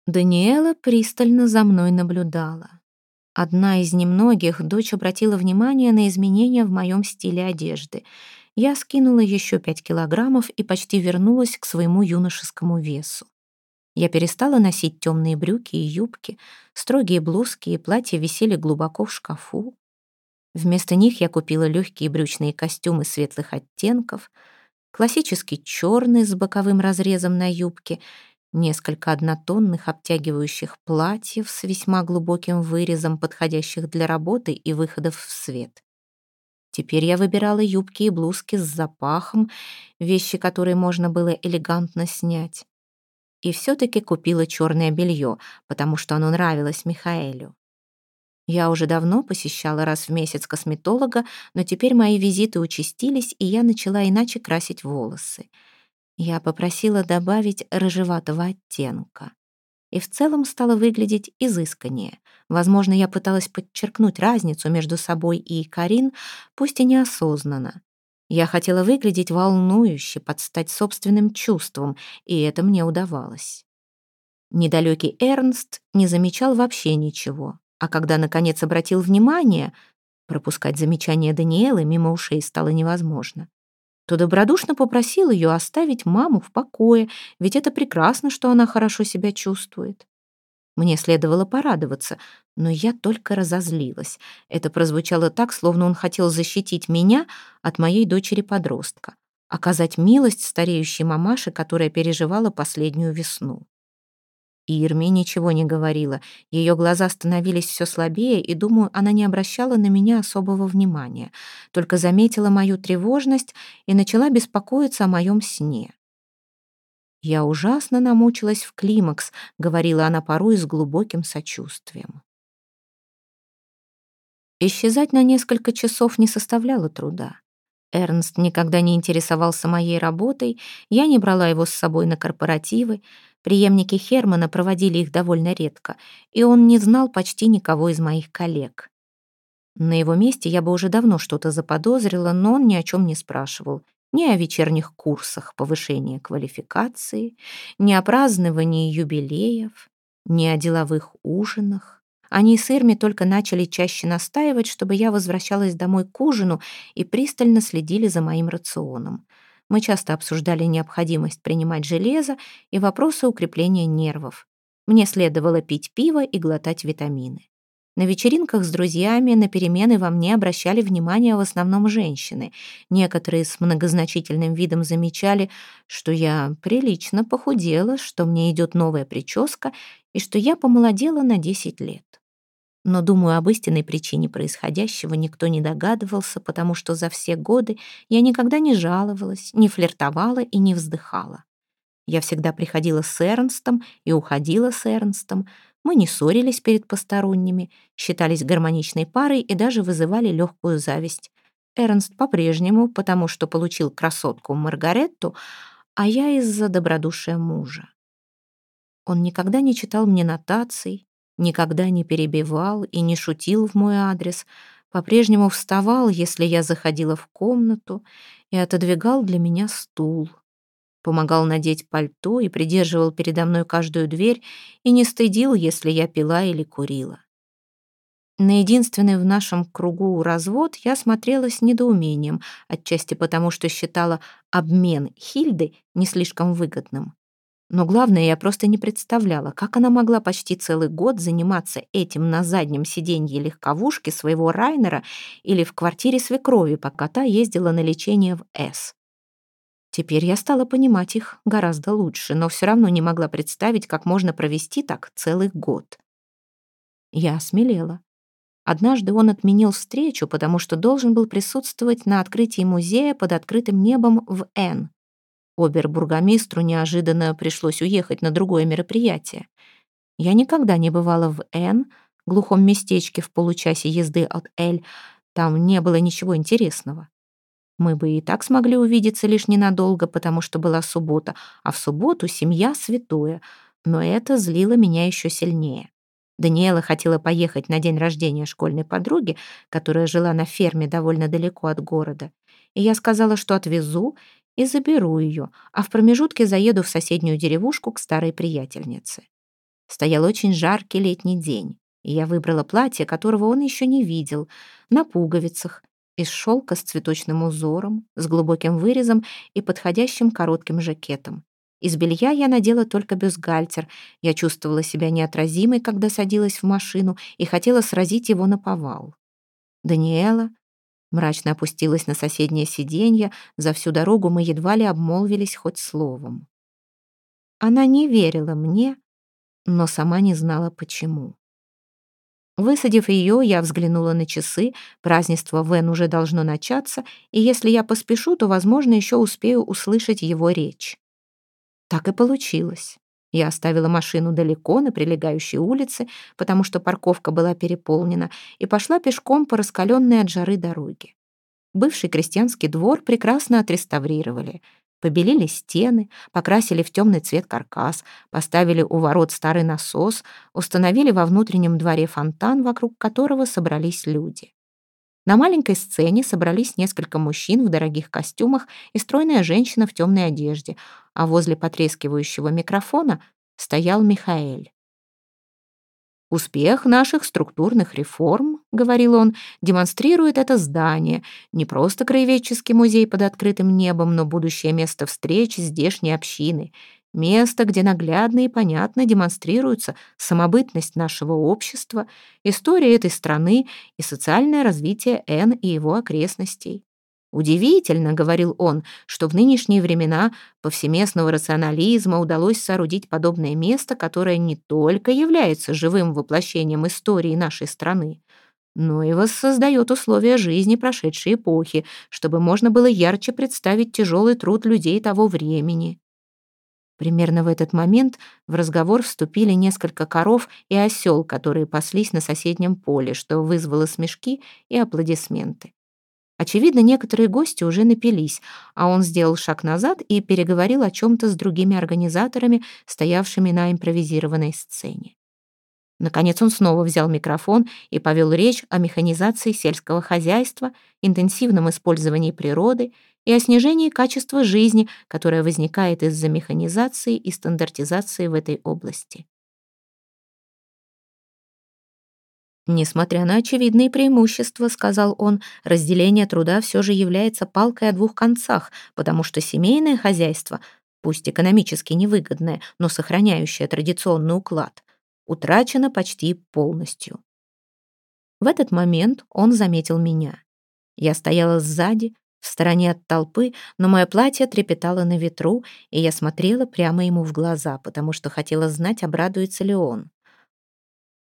Даниэла пристально за мной наблюдала. Одна из немногих, дочь обратила внимание на изменения в моем стиле одежды. Я скинула еще пять килограммов и почти вернулась к своему юношескому весу. Я перестала носить темные брюки и юбки, строгие блузки и платья висели глубоко в шкафу. Вместо них я купила легкие брючные костюмы светлых оттенков, классический черный с боковым разрезом на юбке несколько однотонных обтягивающих платьев с весьма глубоким вырезом, подходящих для работы и выходов в свет. Теперь я выбирала юбки и блузки с запахом, вещи, которые можно было элегантно снять. И все-таки купила черное белье, потому что оно нравилось Михаэлю. Я уже давно посещала раз в месяц косметолога, но теперь мои визиты участились, и я начала иначе красить волосы — я попросила добавить рыжеватого оттенка. И в целом стала выглядеть изысканнее. Возможно, я пыталась подчеркнуть разницу между собой и Карин, пусть и неосознанно. Я хотела выглядеть волнующе, подстать собственным чувствам, и это мне удавалось. Недалекий Эрнст не замечал вообще ничего, а когда, наконец, обратил внимание, пропускать замечания Даниэлы мимо ушей стало невозможно то добродушно попросил ее оставить маму в покое, ведь это прекрасно, что она хорошо себя чувствует. Мне следовало порадоваться, но я только разозлилась. Это прозвучало так, словно он хотел защитить меня от моей дочери-подростка, оказать милость стареющей мамаше, которая переживала последнюю весну. Ирме ничего не говорила. Ее глаза становились все слабее, и, думаю, она не обращала на меня особого внимания, только заметила мою тревожность и начала беспокоиться о моем сне. «Я ужасно намучилась в климакс», — говорила она порой с глубоким сочувствием. Исчезать на несколько часов не составляло труда. Эрнст никогда не интересовался моей работой, я не брала его с собой на корпоративы, Приемники Хермана проводили их довольно редко, и он не знал почти никого из моих коллег. На его месте я бы уже давно что-то заподозрила, но он ни о чем не спрашивал. Ни о вечерних курсах повышения квалификации, ни о праздновании юбилеев, ни о деловых ужинах. Они с Ирми только начали чаще настаивать, чтобы я возвращалась домой к ужину и пристально следили за моим рационом. Мы часто обсуждали необходимость принимать железо и вопросы укрепления нервов. Мне следовало пить пиво и глотать витамины. На вечеринках с друзьями на перемены во мне обращали внимание в основном женщины. Некоторые с многозначительным видом замечали, что я прилично похудела, что мне идет новая прическа и что я помолодела на 10 лет но, думаю, об истинной причине происходящего никто не догадывался, потому что за все годы я никогда не жаловалась, не флиртовала и не вздыхала. Я всегда приходила с Эрнстом и уходила с Эрнстом. Мы не ссорились перед посторонними, считались гармоничной парой и даже вызывали легкую зависть. Эрнст по-прежнему, потому что получил красотку Маргаретту, а я из-за добродушия мужа. Он никогда не читал мне нотаций, никогда не перебивал и не шутил в мой адрес, по-прежнему вставал, если я заходила в комнату, и отодвигал для меня стул. Помогал надеть пальто и придерживал передо мной каждую дверь и не стыдил, если я пила или курила. На единственный в нашем кругу развод я смотрела с недоумением, отчасти потому, что считала обмен Хильды не слишком выгодным. Но главное, я просто не представляла, как она могла почти целый год заниматься этим на заднем сиденье легковушки своего Райнера или в квартире свекрови, пока та ездила на лечение в С. Теперь я стала понимать их гораздо лучше, но все равно не могла представить, как можно провести так целый год. Я осмелела. Однажды он отменил встречу, потому что должен был присутствовать на открытии музея под открытым небом в Н. Обербургомистру неожиданно пришлось уехать на другое мероприятие. Я никогда не бывала в Н, глухом местечке в получасе езды от Эль. Там не было ничего интересного. Мы бы и так смогли увидеться лишь ненадолго, потому что была суббота, а в субботу семья святое. Но это злило меня еще сильнее. Даниэла хотела поехать на день рождения школьной подруги, которая жила на ферме довольно далеко от города. И я сказала, что отвезу и заберу ее, а в промежутке заеду в соседнюю деревушку к старой приятельнице. Стоял очень жаркий летний день, и я выбрала платье, которого он еще не видел, на пуговицах, из шелка с цветочным узором, с глубоким вырезом и подходящим коротким жакетом. Из белья я надела только бюстгальтер. Я чувствовала себя неотразимой, когда садилась в машину и хотела сразить его на повал. Даниэла мрачно опустилась на соседнее сиденье. За всю дорогу мы едва ли обмолвились хоть словом. Она не верила мне, но сама не знала, почему. Высадив ее, я взглянула на часы. Празднество Вен уже должно начаться, и если я поспешу, то, возможно, еще успею услышать его речь. Так и получилось. Я оставила машину далеко, на прилегающей улице, потому что парковка была переполнена, и пошла пешком по раскаленной от жары дороге. Бывший крестьянский двор прекрасно отреставрировали. Побелили стены, покрасили в темный цвет каркас, поставили у ворот старый насос, установили во внутреннем дворе фонтан, вокруг которого собрались люди. На маленькой сцене собрались несколько мужчин в дорогих костюмах и стройная женщина в темной одежде, а возле потрескивающего микрофона стоял Михаэль. «Успех наших структурных реформ, — говорил он, — демонстрирует это здание, не просто краеведческий музей под открытым небом, но будущее место встреч здешней общины, Место, где наглядно и понятно демонстрируется самобытность нашего общества, история этой страны и социальное развитие Н и его окрестностей. «Удивительно, — говорил он, — что в нынешние времена повсеместного рационализма удалось соорудить подобное место, которое не только является живым воплощением истории нашей страны, но и воссоздает условия жизни прошедшей эпохи, чтобы можно было ярче представить тяжелый труд людей того времени. Примерно в этот момент в разговор вступили несколько коров и осел, которые паслись на соседнем поле, что вызвало смешки и аплодисменты. Очевидно, некоторые гости уже напились, а он сделал шаг назад и переговорил о чем-то с другими организаторами, стоявшими на импровизированной сцене. Наконец он снова взял микрофон и повел речь о механизации сельского хозяйства, интенсивном использовании природы и о снижении качества жизни, которое возникает из-за механизации и стандартизации в этой области. Несмотря на очевидные преимущества, сказал он, разделение труда все же является палкой о двух концах, потому что семейное хозяйство, пусть экономически невыгодное, но сохраняющее традиционный уклад, утрачено почти полностью. В этот момент он заметил меня. Я стояла сзади, в стороне от толпы, но мое платье трепетало на ветру, и я смотрела прямо ему в глаза, потому что хотела знать, обрадуется ли он.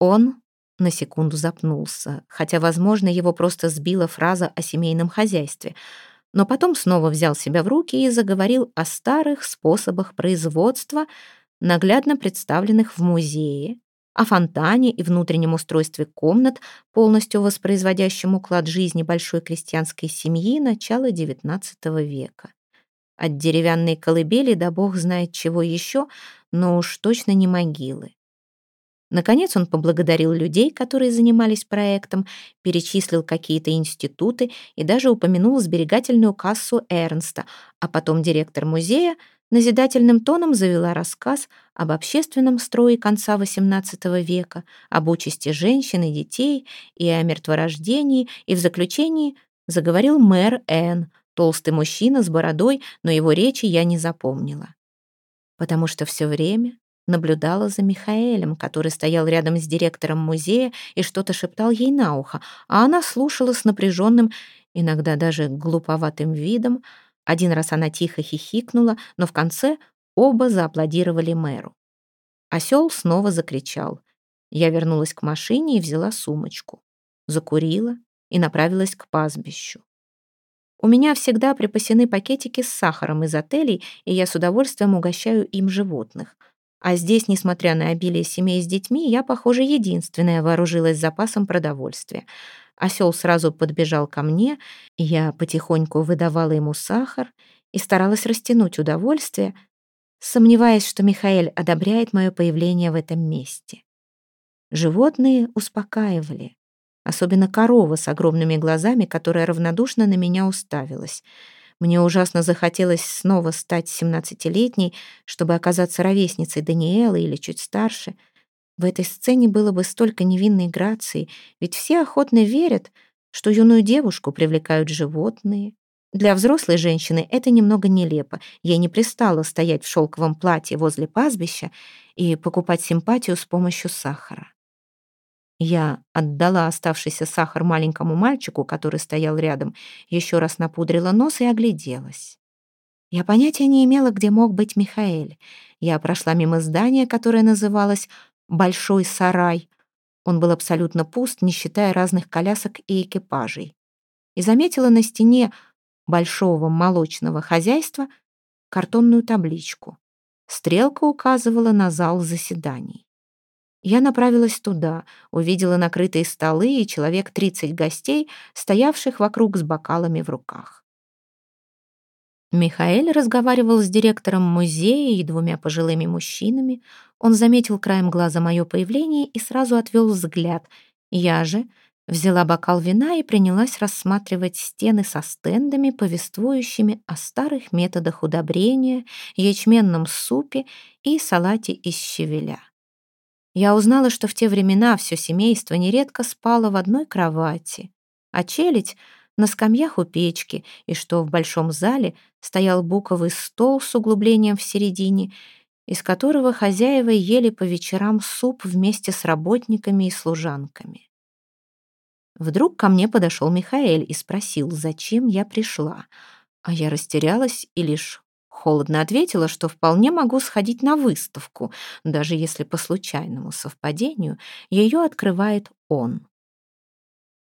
Он на секунду запнулся, хотя, возможно, его просто сбила фраза о семейном хозяйстве, но потом снова взял себя в руки и заговорил о старых способах производства, наглядно представленных в музее, о фонтане и внутреннем устройстве комнат, полностью воспроизводящем уклад жизни большой крестьянской семьи начала XIX века. От деревянной колыбели до бог знает чего еще, но уж точно не могилы. Наконец он поблагодарил людей, которые занимались проектом, перечислил какие-то институты и даже упомянул сберегательную кассу Эрнста, а потом директор музея — назидательным тоном завела рассказ об общественном строе конца XVIII века, об участи женщин и детей и о мертворождении, и в заключении заговорил мэр Н, толстый мужчина с бородой, но его речи я не запомнила. Потому что все время наблюдала за Михаэлем, который стоял рядом с директором музея и что-то шептал ей на ухо, а она слушала с напряженным, иногда даже глуповатым видом, один раз она тихо хихикнула, но в конце оба зааплодировали мэру. Осел снова закричал. Я вернулась к машине и взяла сумочку. Закурила и направилась к пастбищу. У меня всегда припасены пакетики с сахаром из отелей, и я с удовольствием угощаю им животных. А здесь, несмотря на обилие семей с детьми, я, похоже, единственная вооружилась запасом продовольствия. Осел сразу подбежал ко мне, я потихоньку выдавала ему сахар и старалась растянуть удовольствие, сомневаясь, что Михаэль одобряет мое появление в этом месте. Животные успокаивали, особенно корова с огромными глазами, которая равнодушно на меня уставилась — мне ужасно захотелось снова стать семнадцатилетней, чтобы оказаться ровесницей Даниэлы или чуть старше. В этой сцене было бы столько невинной грации, ведь все охотно верят, что юную девушку привлекают животные. Для взрослой женщины это немного нелепо. Ей не пристало стоять в шелковом платье возле пастбища и покупать симпатию с помощью сахара. Я отдала оставшийся сахар маленькому мальчику, который стоял рядом, еще раз напудрила нос и огляделась. Я понятия не имела, где мог быть Михаэль. Я прошла мимо здания, которое называлось «Большой сарай». Он был абсолютно пуст, не считая разных колясок и экипажей. И заметила на стене большого молочного хозяйства картонную табличку. Стрелка указывала на зал заседаний. Я направилась туда, увидела накрытые столы и человек 30 гостей, стоявших вокруг с бокалами в руках. Михаэль разговаривал с директором музея и двумя пожилыми мужчинами. Он заметил краем глаза мое появление и сразу отвел взгляд. Я же взяла бокал вина и принялась рассматривать стены со стендами, повествующими о старых методах удобрения, ячменном супе и салате из щавеля. Я узнала, что в те времена все семейство нередко спало в одной кровати, а челядь — на скамьях у печки, и что в большом зале стоял буковый стол с углублением в середине, из которого хозяева ели по вечерам суп вместе с работниками и служанками. Вдруг ко мне подошел Михаэль и спросил, зачем я пришла, а я растерялась и лишь Холодно ответила, что вполне могу сходить на выставку, даже если по случайному совпадению ее открывает он.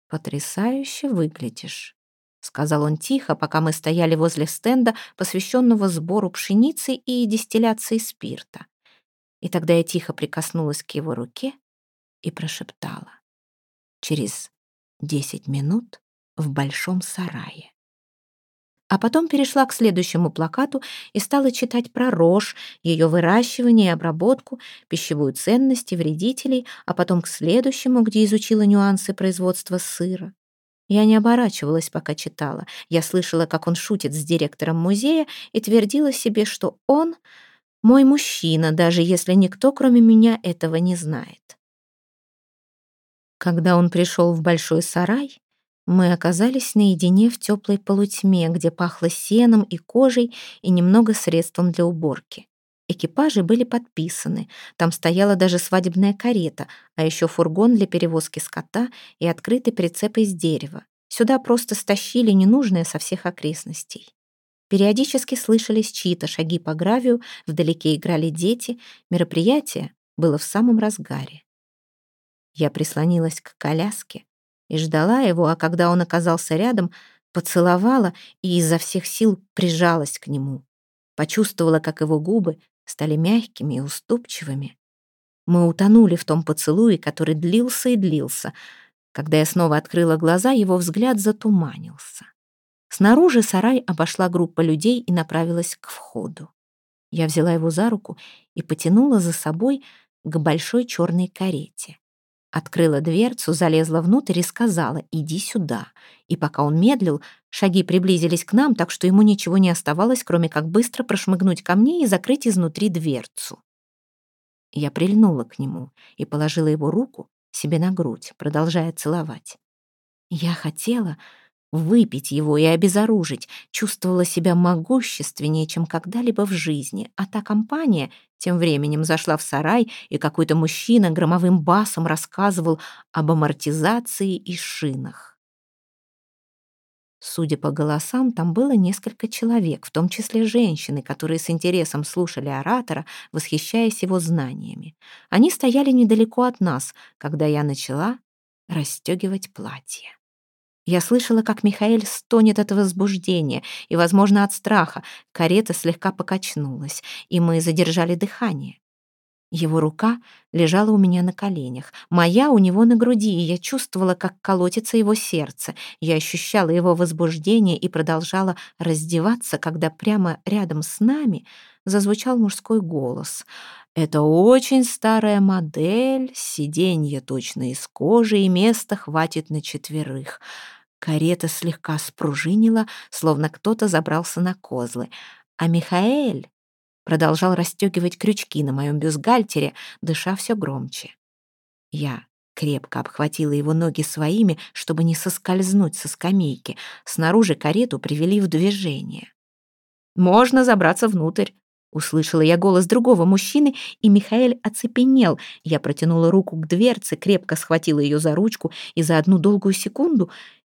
«Потрясающе выглядишь», — сказал он тихо, пока мы стояли возле стенда, посвященного сбору пшеницы и дистилляции спирта. И тогда я тихо прикоснулась к его руке и прошептала. «Через десять минут в большом сарае». А потом перешла к следующему плакату и стала читать про рожь, ее выращивание и обработку, пищевую ценность и вредителей, а потом к следующему, где изучила нюансы производства сыра. Я не оборачивалась, пока читала. Я слышала, как он шутит с директором музея и твердила себе, что он мой мужчина, даже если никто, кроме меня, этого не знает. Когда он пришел в большой сарай, мы оказались наедине в теплой полутьме, где пахло сеном и кожей и немного средством для уборки. Экипажи были подписаны, там стояла даже свадебная карета, а еще фургон для перевозки скота и открытый прицеп из дерева. Сюда просто стащили ненужное со всех окрестностей. Периодически слышались чьи-то шаги по гравию, вдалеке играли дети, мероприятие было в самом разгаре. Я прислонилась к коляске, и ждала его, а когда он оказался рядом, поцеловала и изо всех сил прижалась к нему. Почувствовала, как его губы стали мягкими и уступчивыми. Мы утонули в том поцелуе, который длился и длился. Когда я снова открыла глаза, его взгляд затуманился. Снаружи сарай обошла группа людей и направилась к входу. Я взяла его за руку и потянула за собой к большой черной карете. Открыла дверцу, залезла внутрь и сказала «иди сюда». И пока он медлил, шаги приблизились к нам, так что ему ничего не оставалось, кроме как быстро прошмыгнуть ко мне и закрыть изнутри дверцу. Я прильнула к нему и положила его руку себе на грудь, продолжая целовать. Я хотела, выпить его и обезоружить, чувствовала себя могущественнее, чем когда-либо в жизни, а та компания тем временем зашла в сарай, и какой-то мужчина громовым басом рассказывал об амортизации и шинах. Судя по голосам, там было несколько человек, в том числе женщины, которые с интересом слушали оратора, восхищаясь его знаниями. Они стояли недалеко от нас, когда я начала расстегивать платье. Я слышала, как Михаэль стонет от возбуждения и, возможно, от страха. Карета слегка покачнулась, и мы задержали дыхание. Его рука лежала у меня на коленях, моя у него на груди, и я чувствовала, как колотится его сердце. Я ощущала его возбуждение и продолжала раздеваться, когда прямо рядом с нами зазвучал мужской голос. «Это очень старая модель, сиденье точно из кожи, и места хватит на четверых». Карета слегка спружинила, словно кто-то забрался на козлы. А Михаэль продолжал расстегивать крючки на моем бюстгальтере, дыша все громче. Я крепко обхватила его ноги своими, чтобы не соскользнуть со скамейки. Снаружи карету привели в движение. «Можно забраться внутрь», — услышала я голос другого мужчины, и Михаэль оцепенел. Я протянула руку к дверце, крепко схватила ее за ручку и за одну долгую секунду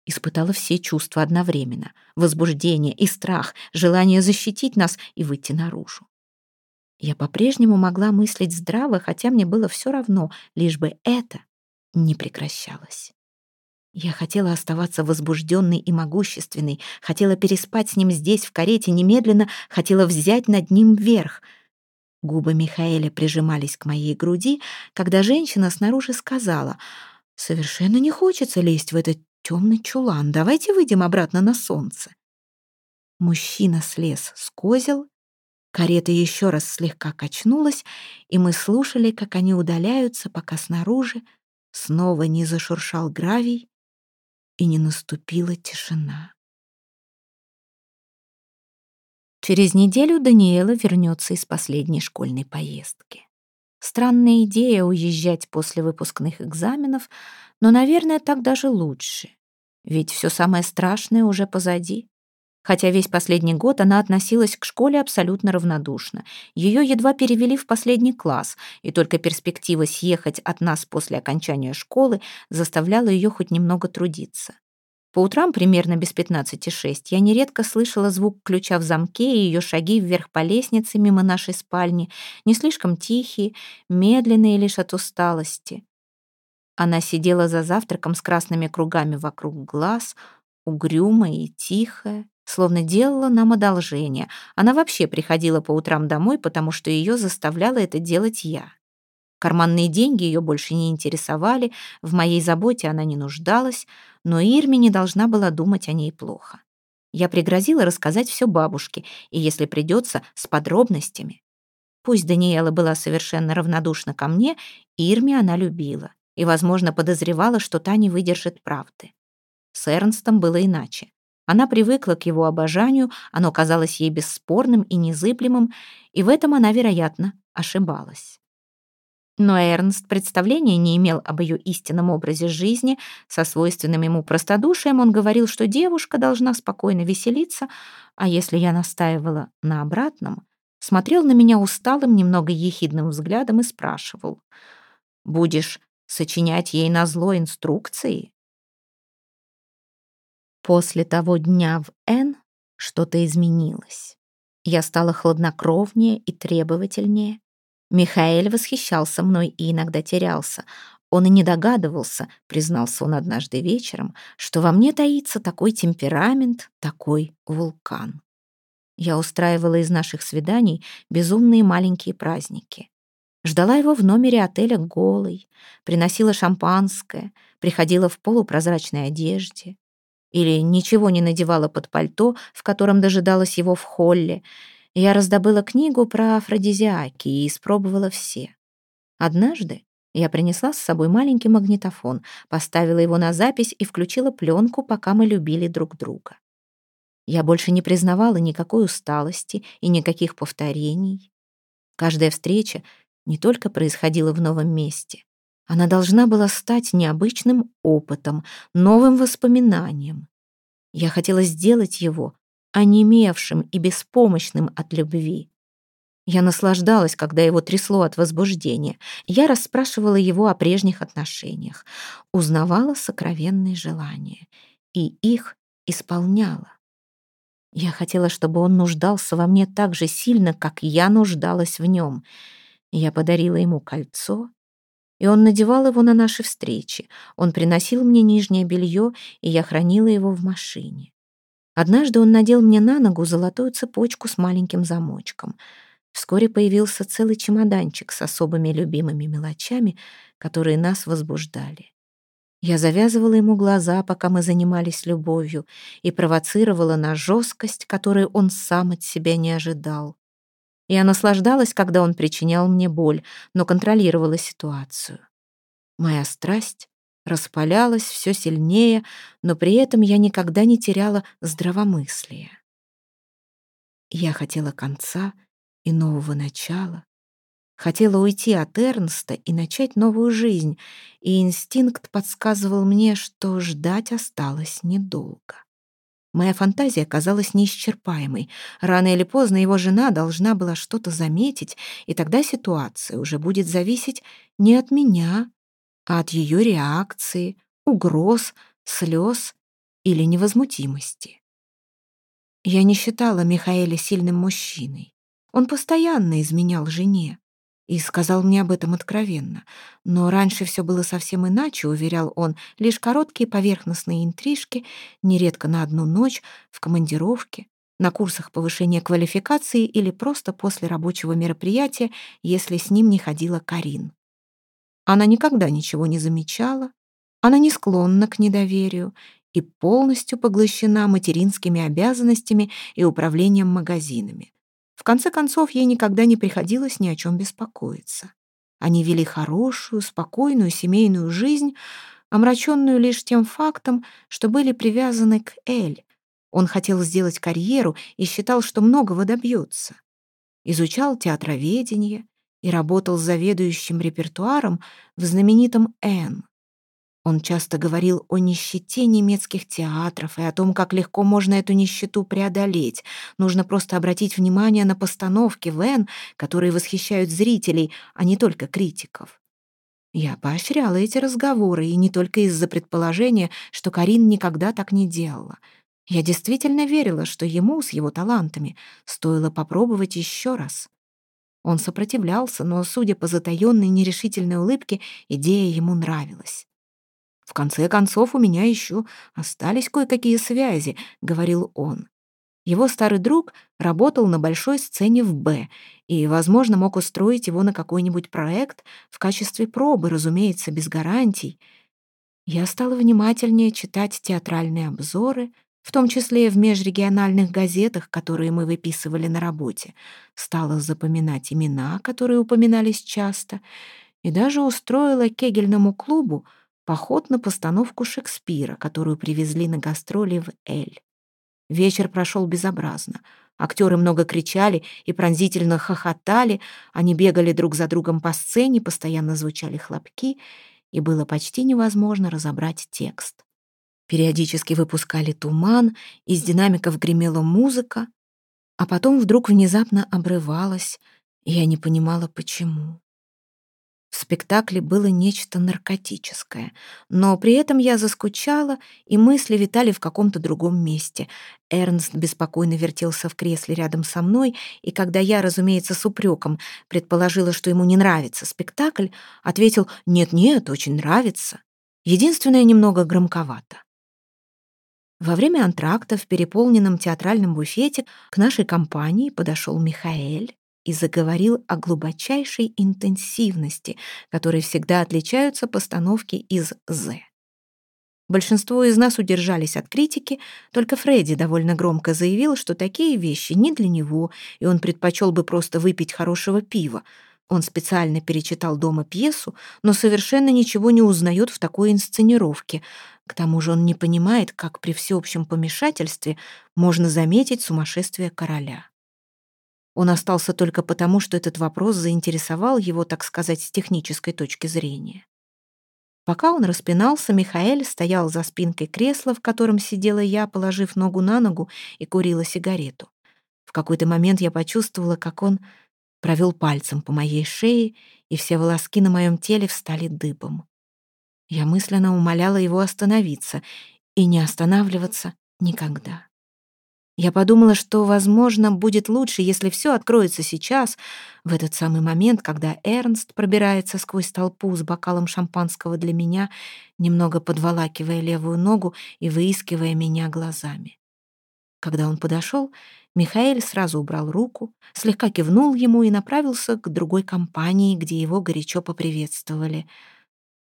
испытала все чувства одновременно — возбуждение и страх, желание защитить нас и выйти наружу. Я по-прежнему могла мыслить здраво, хотя мне было все равно, лишь бы это не прекращалось. Я хотела оставаться возбужденной и могущественной, хотела переспать с ним здесь, в карете, немедленно, хотела взять над ним верх. Губы Михаэля прижимались к моей груди, когда женщина снаружи сказала, «Совершенно не хочется лезть в этот темный чулан, давайте выйдем обратно на солнце». Мужчина слез с козел Карета еще раз слегка качнулась, и мы слушали, как они удаляются, пока снаружи снова не зашуршал гравий и не наступила тишина. Через неделю Даниэла вернется из последней школьной поездки. Странная идея уезжать после выпускных экзаменов, но, наверное, так даже лучше. Ведь все самое страшное уже позади хотя весь последний год она относилась к школе абсолютно равнодушно. Ее едва перевели в последний класс, и только перспектива съехать от нас после окончания школы заставляла ее хоть немного трудиться. По утрам, примерно без пятнадцати шесть, я нередко слышала звук ключа в замке и ее шаги вверх по лестнице мимо нашей спальни, не слишком тихие, медленные лишь от усталости. Она сидела за завтраком с красными кругами вокруг глаз, угрюмая и тихая, словно делала нам одолжение. Она вообще приходила по утрам домой, потому что ее заставляла это делать я. Карманные деньги ее больше не интересовали, в моей заботе она не нуждалась, но Ирме не должна была думать о ней плохо. Я пригрозила рассказать все бабушке, и, если придется, с подробностями. Пусть Даниэла была совершенно равнодушна ко мне, Ирме она любила и, возможно, подозревала, что та не выдержит правды. С Эрнстом было иначе. Она привыкла к его обожанию, оно казалось ей бесспорным и незыблемым, и в этом она, вероятно, ошибалась. Но Эрнст представления не имел об ее истинном образе жизни. Со свойственным ему простодушием он говорил, что девушка должна спокойно веселиться, а если я настаивала на обратном, смотрел на меня усталым, немного ехидным взглядом и спрашивал, «Будешь сочинять ей на зло инструкции?» После того дня в Н что-то изменилось. Я стала хладнокровнее и требовательнее. Михаэль восхищался мной и иногда терялся. Он и не догадывался, признался он однажды вечером, что во мне таится такой темперамент, такой вулкан. Я устраивала из наших свиданий безумные маленькие праздники. Ждала его в номере отеля голой, приносила шампанское, приходила в полупрозрачной одежде, или ничего не надевала под пальто, в котором дожидалась его в холле. Я раздобыла книгу про афродизиаки и испробовала все. Однажды я принесла с собой маленький магнитофон, поставила его на запись и включила пленку, пока мы любили друг друга. Я больше не признавала никакой усталости и никаких повторений. Каждая встреча не только происходила в новом месте, она должна была стать необычным опытом, новым воспоминанием. Я хотела сделать его онемевшим и беспомощным от любви. Я наслаждалась, когда его трясло от возбуждения. Я расспрашивала его о прежних отношениях, узнавала сокровенные желания и их исполняла. Я хотела, чтобы он нуждался во мне так же сильно, как я нуждалась в нем. Я подарила ему кольцо, и он надевал его на наши встречи. Он приносил мне нижнее белье, и я хранила его в машине. Однажды он надел мне на ногу золотую цепочку с маленьким замочком. Вскоре появился целый чемоданчик с особыми любимыми мелочами, которые нас возбуждали. Я завязывала ему глаза, пока мы занимались любовью, и провоцировала на жесткость, которую он сам от себя не ожидал. Я наслаждалась, когда он причинял мне боль, но контролировала ситуацию. Моя страсть распалялась все сильнее, но при этом я никогда не теряла здравомыслия. Я хотела конца и нового начала, хотела уйти от Эрнста и начать новую жизнь, и инстинкт подсказывал мне, что ждать осталось недолго. Моя фантазия казалась неисчерпаемой. Рано или поздно его жена должна была что-то заметить, и тогда ситуация уже будет зависеть не от меня, а от ее реакции, угроз, слез или невозмутимости. Я не считала Михаэля сильным мужчиной. Он постоянно изменял жене и сказал мне об этом откровенно. Но раньше все было совсем иначе, уверял он, лишь короткие поверхностные интрижки, нередко на одну ночь, в командировке, на курсах повышения квалификации или просто после рабочего мероприятия, если с ним не ходила Карин. Она никогда ничего не замечала, она не склонна к недоверию и полностью поглощена материнскими обязанностями и управлением магазинами. В конце концов, ей никогда не приходилось ни о чем беспокоиться. Они вели хорошую, спокойную семейную жизнь, омраченную лишь тем фактом, что были привязаны к Эль. Он хотел сделать карьеру и считал, что многого добьется. Изучал театроведение, и работал заведующим репертуаром в знаменитом «Н». Он часто говорил о нищете немецких театров и о том, как легко можно эту нищету преодолеть. Нужно просто обратить внимание на постановки в «Н», которые восхищают зрителей, а не только критиков. Я поощряла эти разговоры, и не только из-за предположения, что Карин никогда так не делала. Я действительно верила, что ему с его талантами стоило попробовать еще раз. Он сопротивлялся, но, судя по затаённой нерешительной улыбке, идея ему нравилась. «В конце концов, у меня еще остались кое-какие связи», — говорил он. Его старый друг работал на большой сцене в «Б» и, возможно, мог устроить его на какой-нибудь проект в качестве пробы, разумеется, без гарантий. Я стала внимательнее читать театральные обзоры — в том числе в межрегиональных газетах, которые мы выписывали на работе, стала запоминать имена, которые упоминались часто, и даже устроила кегельному клубу поход на постановку Шекспира, которую привезли на гастроли в Эль. Вечер прошел безобразно. Актеры много кричали и пронзительно хохотали, они бегали друг за другом по сцене, постоянно звучали хлопки, и было почти невозможно разобрать текст. Периодически выпускали туман, из динамиков гремела музыка, а потом вдруг внезапно обрывалась, и я не понимала, почему. В спектакле было нечто наркотическое, но при этом я заскучала, и мысли витали в каком-то другом месте. Эрнст беспокойно вертелся в кресле рядом со мной, и когда я, разумеется, с упреком предположила, что ему не нравится спектакль, ответил «Нет-нет, очень нравится. Единственное, немного громковато». Во время антракта в переполненном театральном буфете к нашей компании подошел Михаэль и заговорил о глубочайшей интенсивности, которой всегда отличаются постановки из «З». Большинство из нас удержались от критики, только Фредди довольно громко заявил, что такие вещи не для него, и он предпочел бы просто выпить хорошего пива. Он специально перечитал дома пьесу, но совершенно ничего не узнает в такой инсценировке. К тому же он не понимает, как при всеобщем помешательстве можно заметить сумасшествие короля. Он остался только потому, что этот вопрос заинтересовал его, так сказать, с технической точки зрения. Пока он распинался, Михаэль стоял за спинкой кресла, в котором сидела я, положив ногу на ногу и курила сигарету. В какой-то момент я почувствовала, как он провел пальцем по моей шее, и все волоски на моем теле встали дыбом. Я мысленно умоляла его остановиться и не останавливаться никогда. Я подумала, что, возможно, будет лучше, если все откроется сейчас, в этот самый момент, когда Эрнст пробирается сквозь толпу с бокалом шампанского для меня, немного подволакивая левую ногу и выискивая меня глазами. Когда он подошел, Михаэль сразу убрал руку, слегка кивнул ему и направился к другой компании, где его горячо поприветствовали.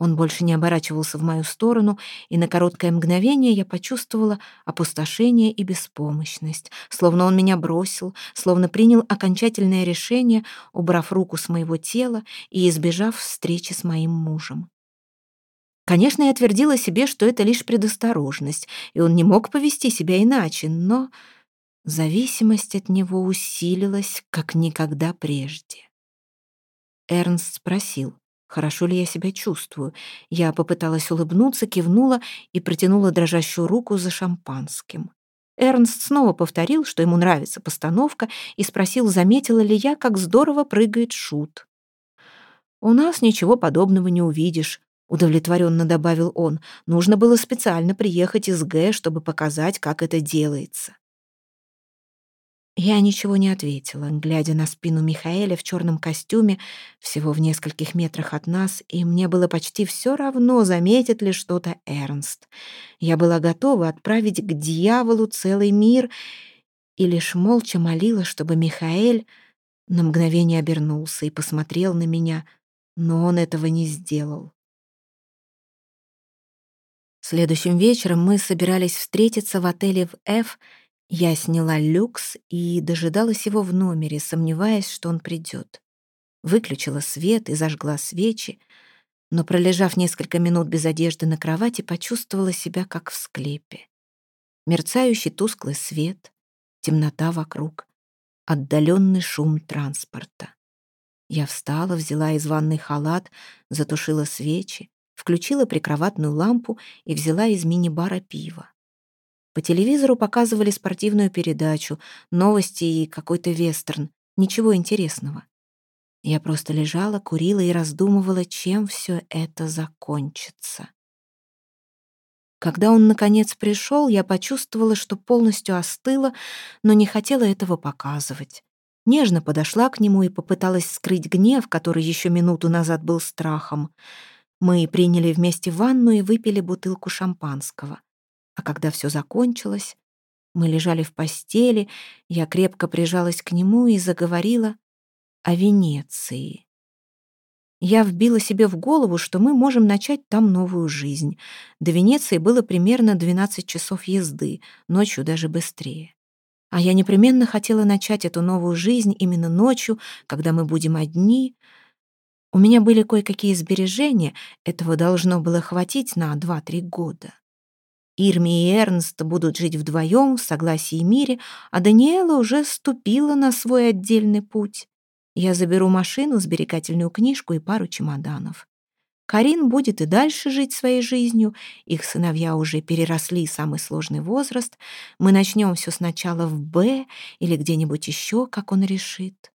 Он больше не оборачивался в мою сторону, и на короткое мгновение я почувствовала опустошение и беспомощность, словно он меня бросил, словно принял окончательное решение, убрав руку с моего тела и избежав встречи с моим мужем. Конечно, я твердила себе, что это лишь предосторожность, и он не мог повести себя иначе, но зависимость от него усилилась, как никогда прежде. Эрнст спросил, хорошо ли я себя чувствую. Я попыталась улыбнуться, кивнула и протянула дрожащую руку за шампанским. Эрнст снова повторил, что ему нравится постановка, и спросил, заметила ли я, как здорово прыгает шут. «У нас ничего подобного не увидишь», удовлетворенно добавил он. Нужно было специально приехать из Г, чтобы показать, как это делается. Я ничего не ответила, глядя на спину Михаэля в черном костюме, всего в нескольких метрах от нас, и мне было почти все равно, заметит ли что-то Эрнст. Я была готова отправить к дьяволу целый мир и лишь молча молила, чтобы Михаэль на мгновение обернулся и посмотрел на меня, но он этого не сделал. Следующим вечером мы собирались встретиться в отеле в F. Я сняла люкс и дожидалась его в номере, сомневаясь, что он придет. Выключила свет и зажгла свечи, но, пролежав несколько минут без одежды на кровати, почувствовала себя как в склепе. Мерцающий тусклый свет, темнота вокруг, отдаленный шум транспорта. Я встала, взяла из ванной халат, затушила свечи, включила прикроватную лампу и взяла из мини-бара пиво. По телевизору показывали спортивную передачу, новости и какой-то вестерн. Ничего интересного. Я просто лежала, курила и раздумывала, чем все это закончится. Когда он, наконец, пришел, я почувствовала, что полностью остыла, но не хотела этого показывать. Нежно подошла к нему и попыталась скрыть гнев, который еще минуту назад был страхом. Мы приняли вместе ванну и выпили бутылку шампанского. А когда все закончилось, мы лежали в постели, я крепко прижалась к нему и заговорила о Венеции. Я вбила себе в голову, что мы можем начать там новую жизнь. До Венеции было примерно 12 часов езды, ночью даже быстрее. А я непременно хотела начать эту новую жизнь именно ночью, когда мы будем одни — у меня были кое-какие сбережения, этого должно было хватить на 2-3 года. Ирми и Эрнст будут жить вдвоем в согласии и мире, а Даниэла уже ступила на свой отдельный путь. Я заберу машину, сберегательную книжку и пару чемоданов. Карин будет и дальше жить своей жизнью, их сыновья уже переросли самый сложный возраст, мы начнем все сначала в «Б» или где-нибудь еще, как он решит.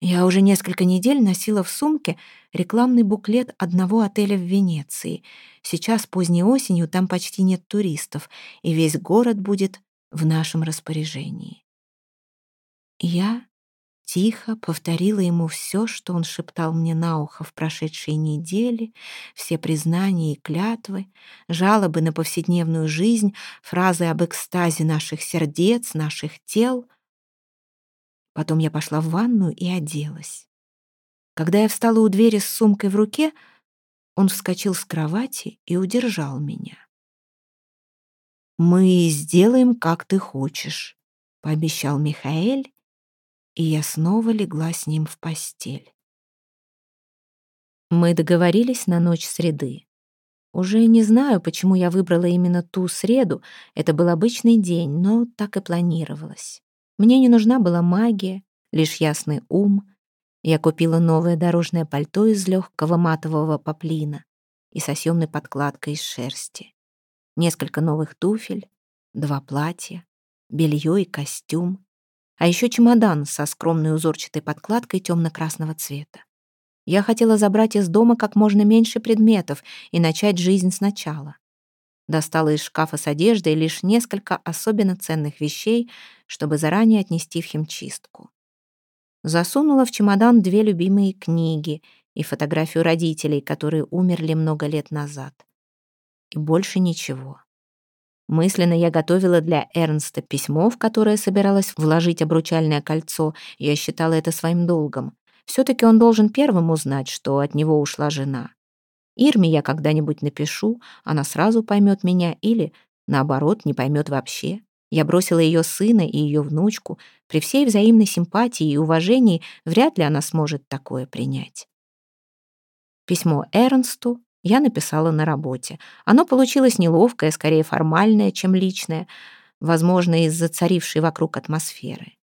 Я уже несколько недель носила в сумке рекламный буклет одного отеля в Венеции. Сейчас, поздней осенью, там почти нет туристов, и весь город будет в нашем распоряжении. Я тихо повторила ему все, что он шептал мне на ухо в прошедшие недели, все признания и клятвы, жалобы на повседневную жизнь, фразы об экстазе наших сердец, наших тел — Потом я пошла в ванную и оделась. Когда я встала у двери с сумкой в руке, он вскочил с кровати и удержал меня. «Мы сделаем, как ты хочешь», — пообещал Михаэль, и я снова легла с ним в постель. Мы договорились на ночь среды. Уже не знаю, почему я выбрала именно ту среду, это был обычный день, но так и планировалось. Мне не нужна была магия, лишь ясный ум. Я купила новое дорожное пальто из легкого матового поплина и со съемной подкладкой из шерсти. Несколько новых туфель, два платья, белье и костюм, а еще чемодан со скромной узорчатой подкладкой темно-красного цвета. Я хотела забрать из дома как можно меньше предметов и начать жизнь сначала. Достала из шкафа с одеждой лишь несколько особенно ценных вещей, чтобы заранее отнести в химчистку. Засунула в чемодан две любимые книги и фотографию родителей, которые умерли много лет назад. И больше ничего. Мысленно я готовила для Эрнста письмо, в которое собиралась вложить обручальное кольцо. Я считала это своим долгом. Все-таки он должен первым узнать, что от него ушла жена. Ирме я когда-нибудь напишу, она сразу поймет меня или, наоборот, не поймет вообще. Я бросила ее сына и ее внучку. При всей взаимной симпатии и уважении вряд ли она сможет такое принять. Письмо Эрнсту я написала на работе. Оно получилось неловкое, скорее формальное, чем личное, возможно, из-за царившей вокруг атмосферы.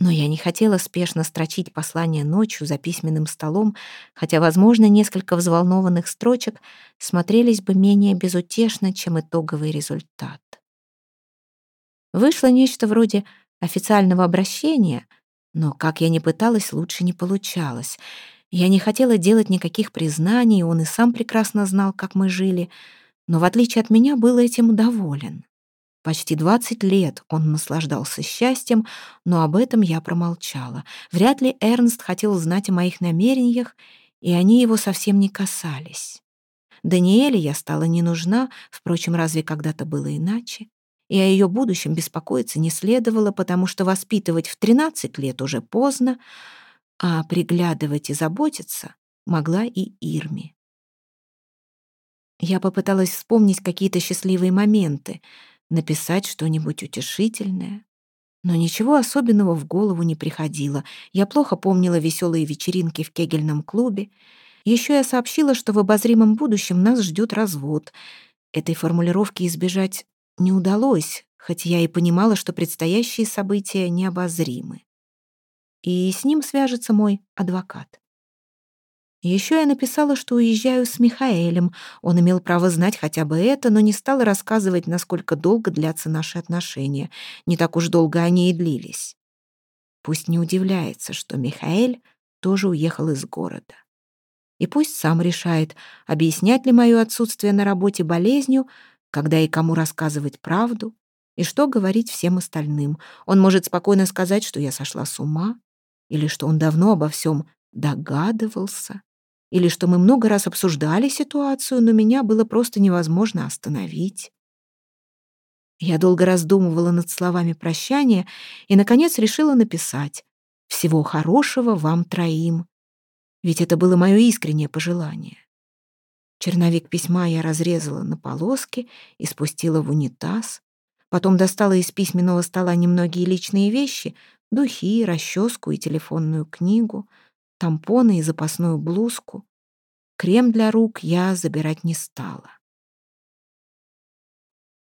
Но я не хотела спешно строчить послание ночью за письменным столом, хотя, возможно, несколько взволнованных строчек смотрелись бы менее безутешно, чем итоговый результат. Вышло нечто вроде официального обращения, но, как я ни пыталась, лучше не получалось — я не хотела делать никаких признаний, он и сам прекрасно знал, как мы жили, но в отличие от меня был этим доволен. Почти 20 лет он наслаждался счастьем, но об этом я промолчала. Вряд ли Эрнст хотел знать о моих намерениях, и они его совсем не касались. Даниэле я стала не нужна, впрочем, разве когда-то было иначе? И о ее будущем беспокоиться не следовало, потому что воспитывать в 13 лет уже поздно, а приглядывать и заботиться могла и Ирми. Я попыталась вспомнить какие-то счастливые моменты, написать что-нибудь утешительное. Но ничего особенного в голову не приходило. Я плохо помнила веселые вечеринки в кегельном клубе. Еще я сообщила, что в обозримом будущем нас ждет развод. Этой формулировки избежать не удалось, хоть я и понимала, что предстоящие события необозримы и с ним свяжется мой адвокат. Еще я написала, что уезжаю с Михаэлем. Он имел право знать хотя бы это, но не стала рассказывать, насколько долго длятся наши отношения. Не так уж долго они и длились. Пусть не удивляется, что Михаэль тоже уехал из города. И пусть сам решает, объяснять ли мое отсутствие на работе болезнью, когда и кому рассказывать правду, и что говорить всем остальным. Он может спокойно сказать, что я сошла с ума, или что он давно обо всем догадывался, или что мы много раз обсуждали ситуацию, но меня было просто невозможно остановить. Я долго раздумывала над словами прощания и, наконец, решила написать «Всего хорошего вам троим», ведь это было мое искреннее пожелание. Черновик письма я разрезала на полоски и спустила в унитаз, потом достала из письменного стола немногие личные вещи, духи, расческу и телефонную книгу, тампоны и запасную блузку. Крем для рук я забирать не стала.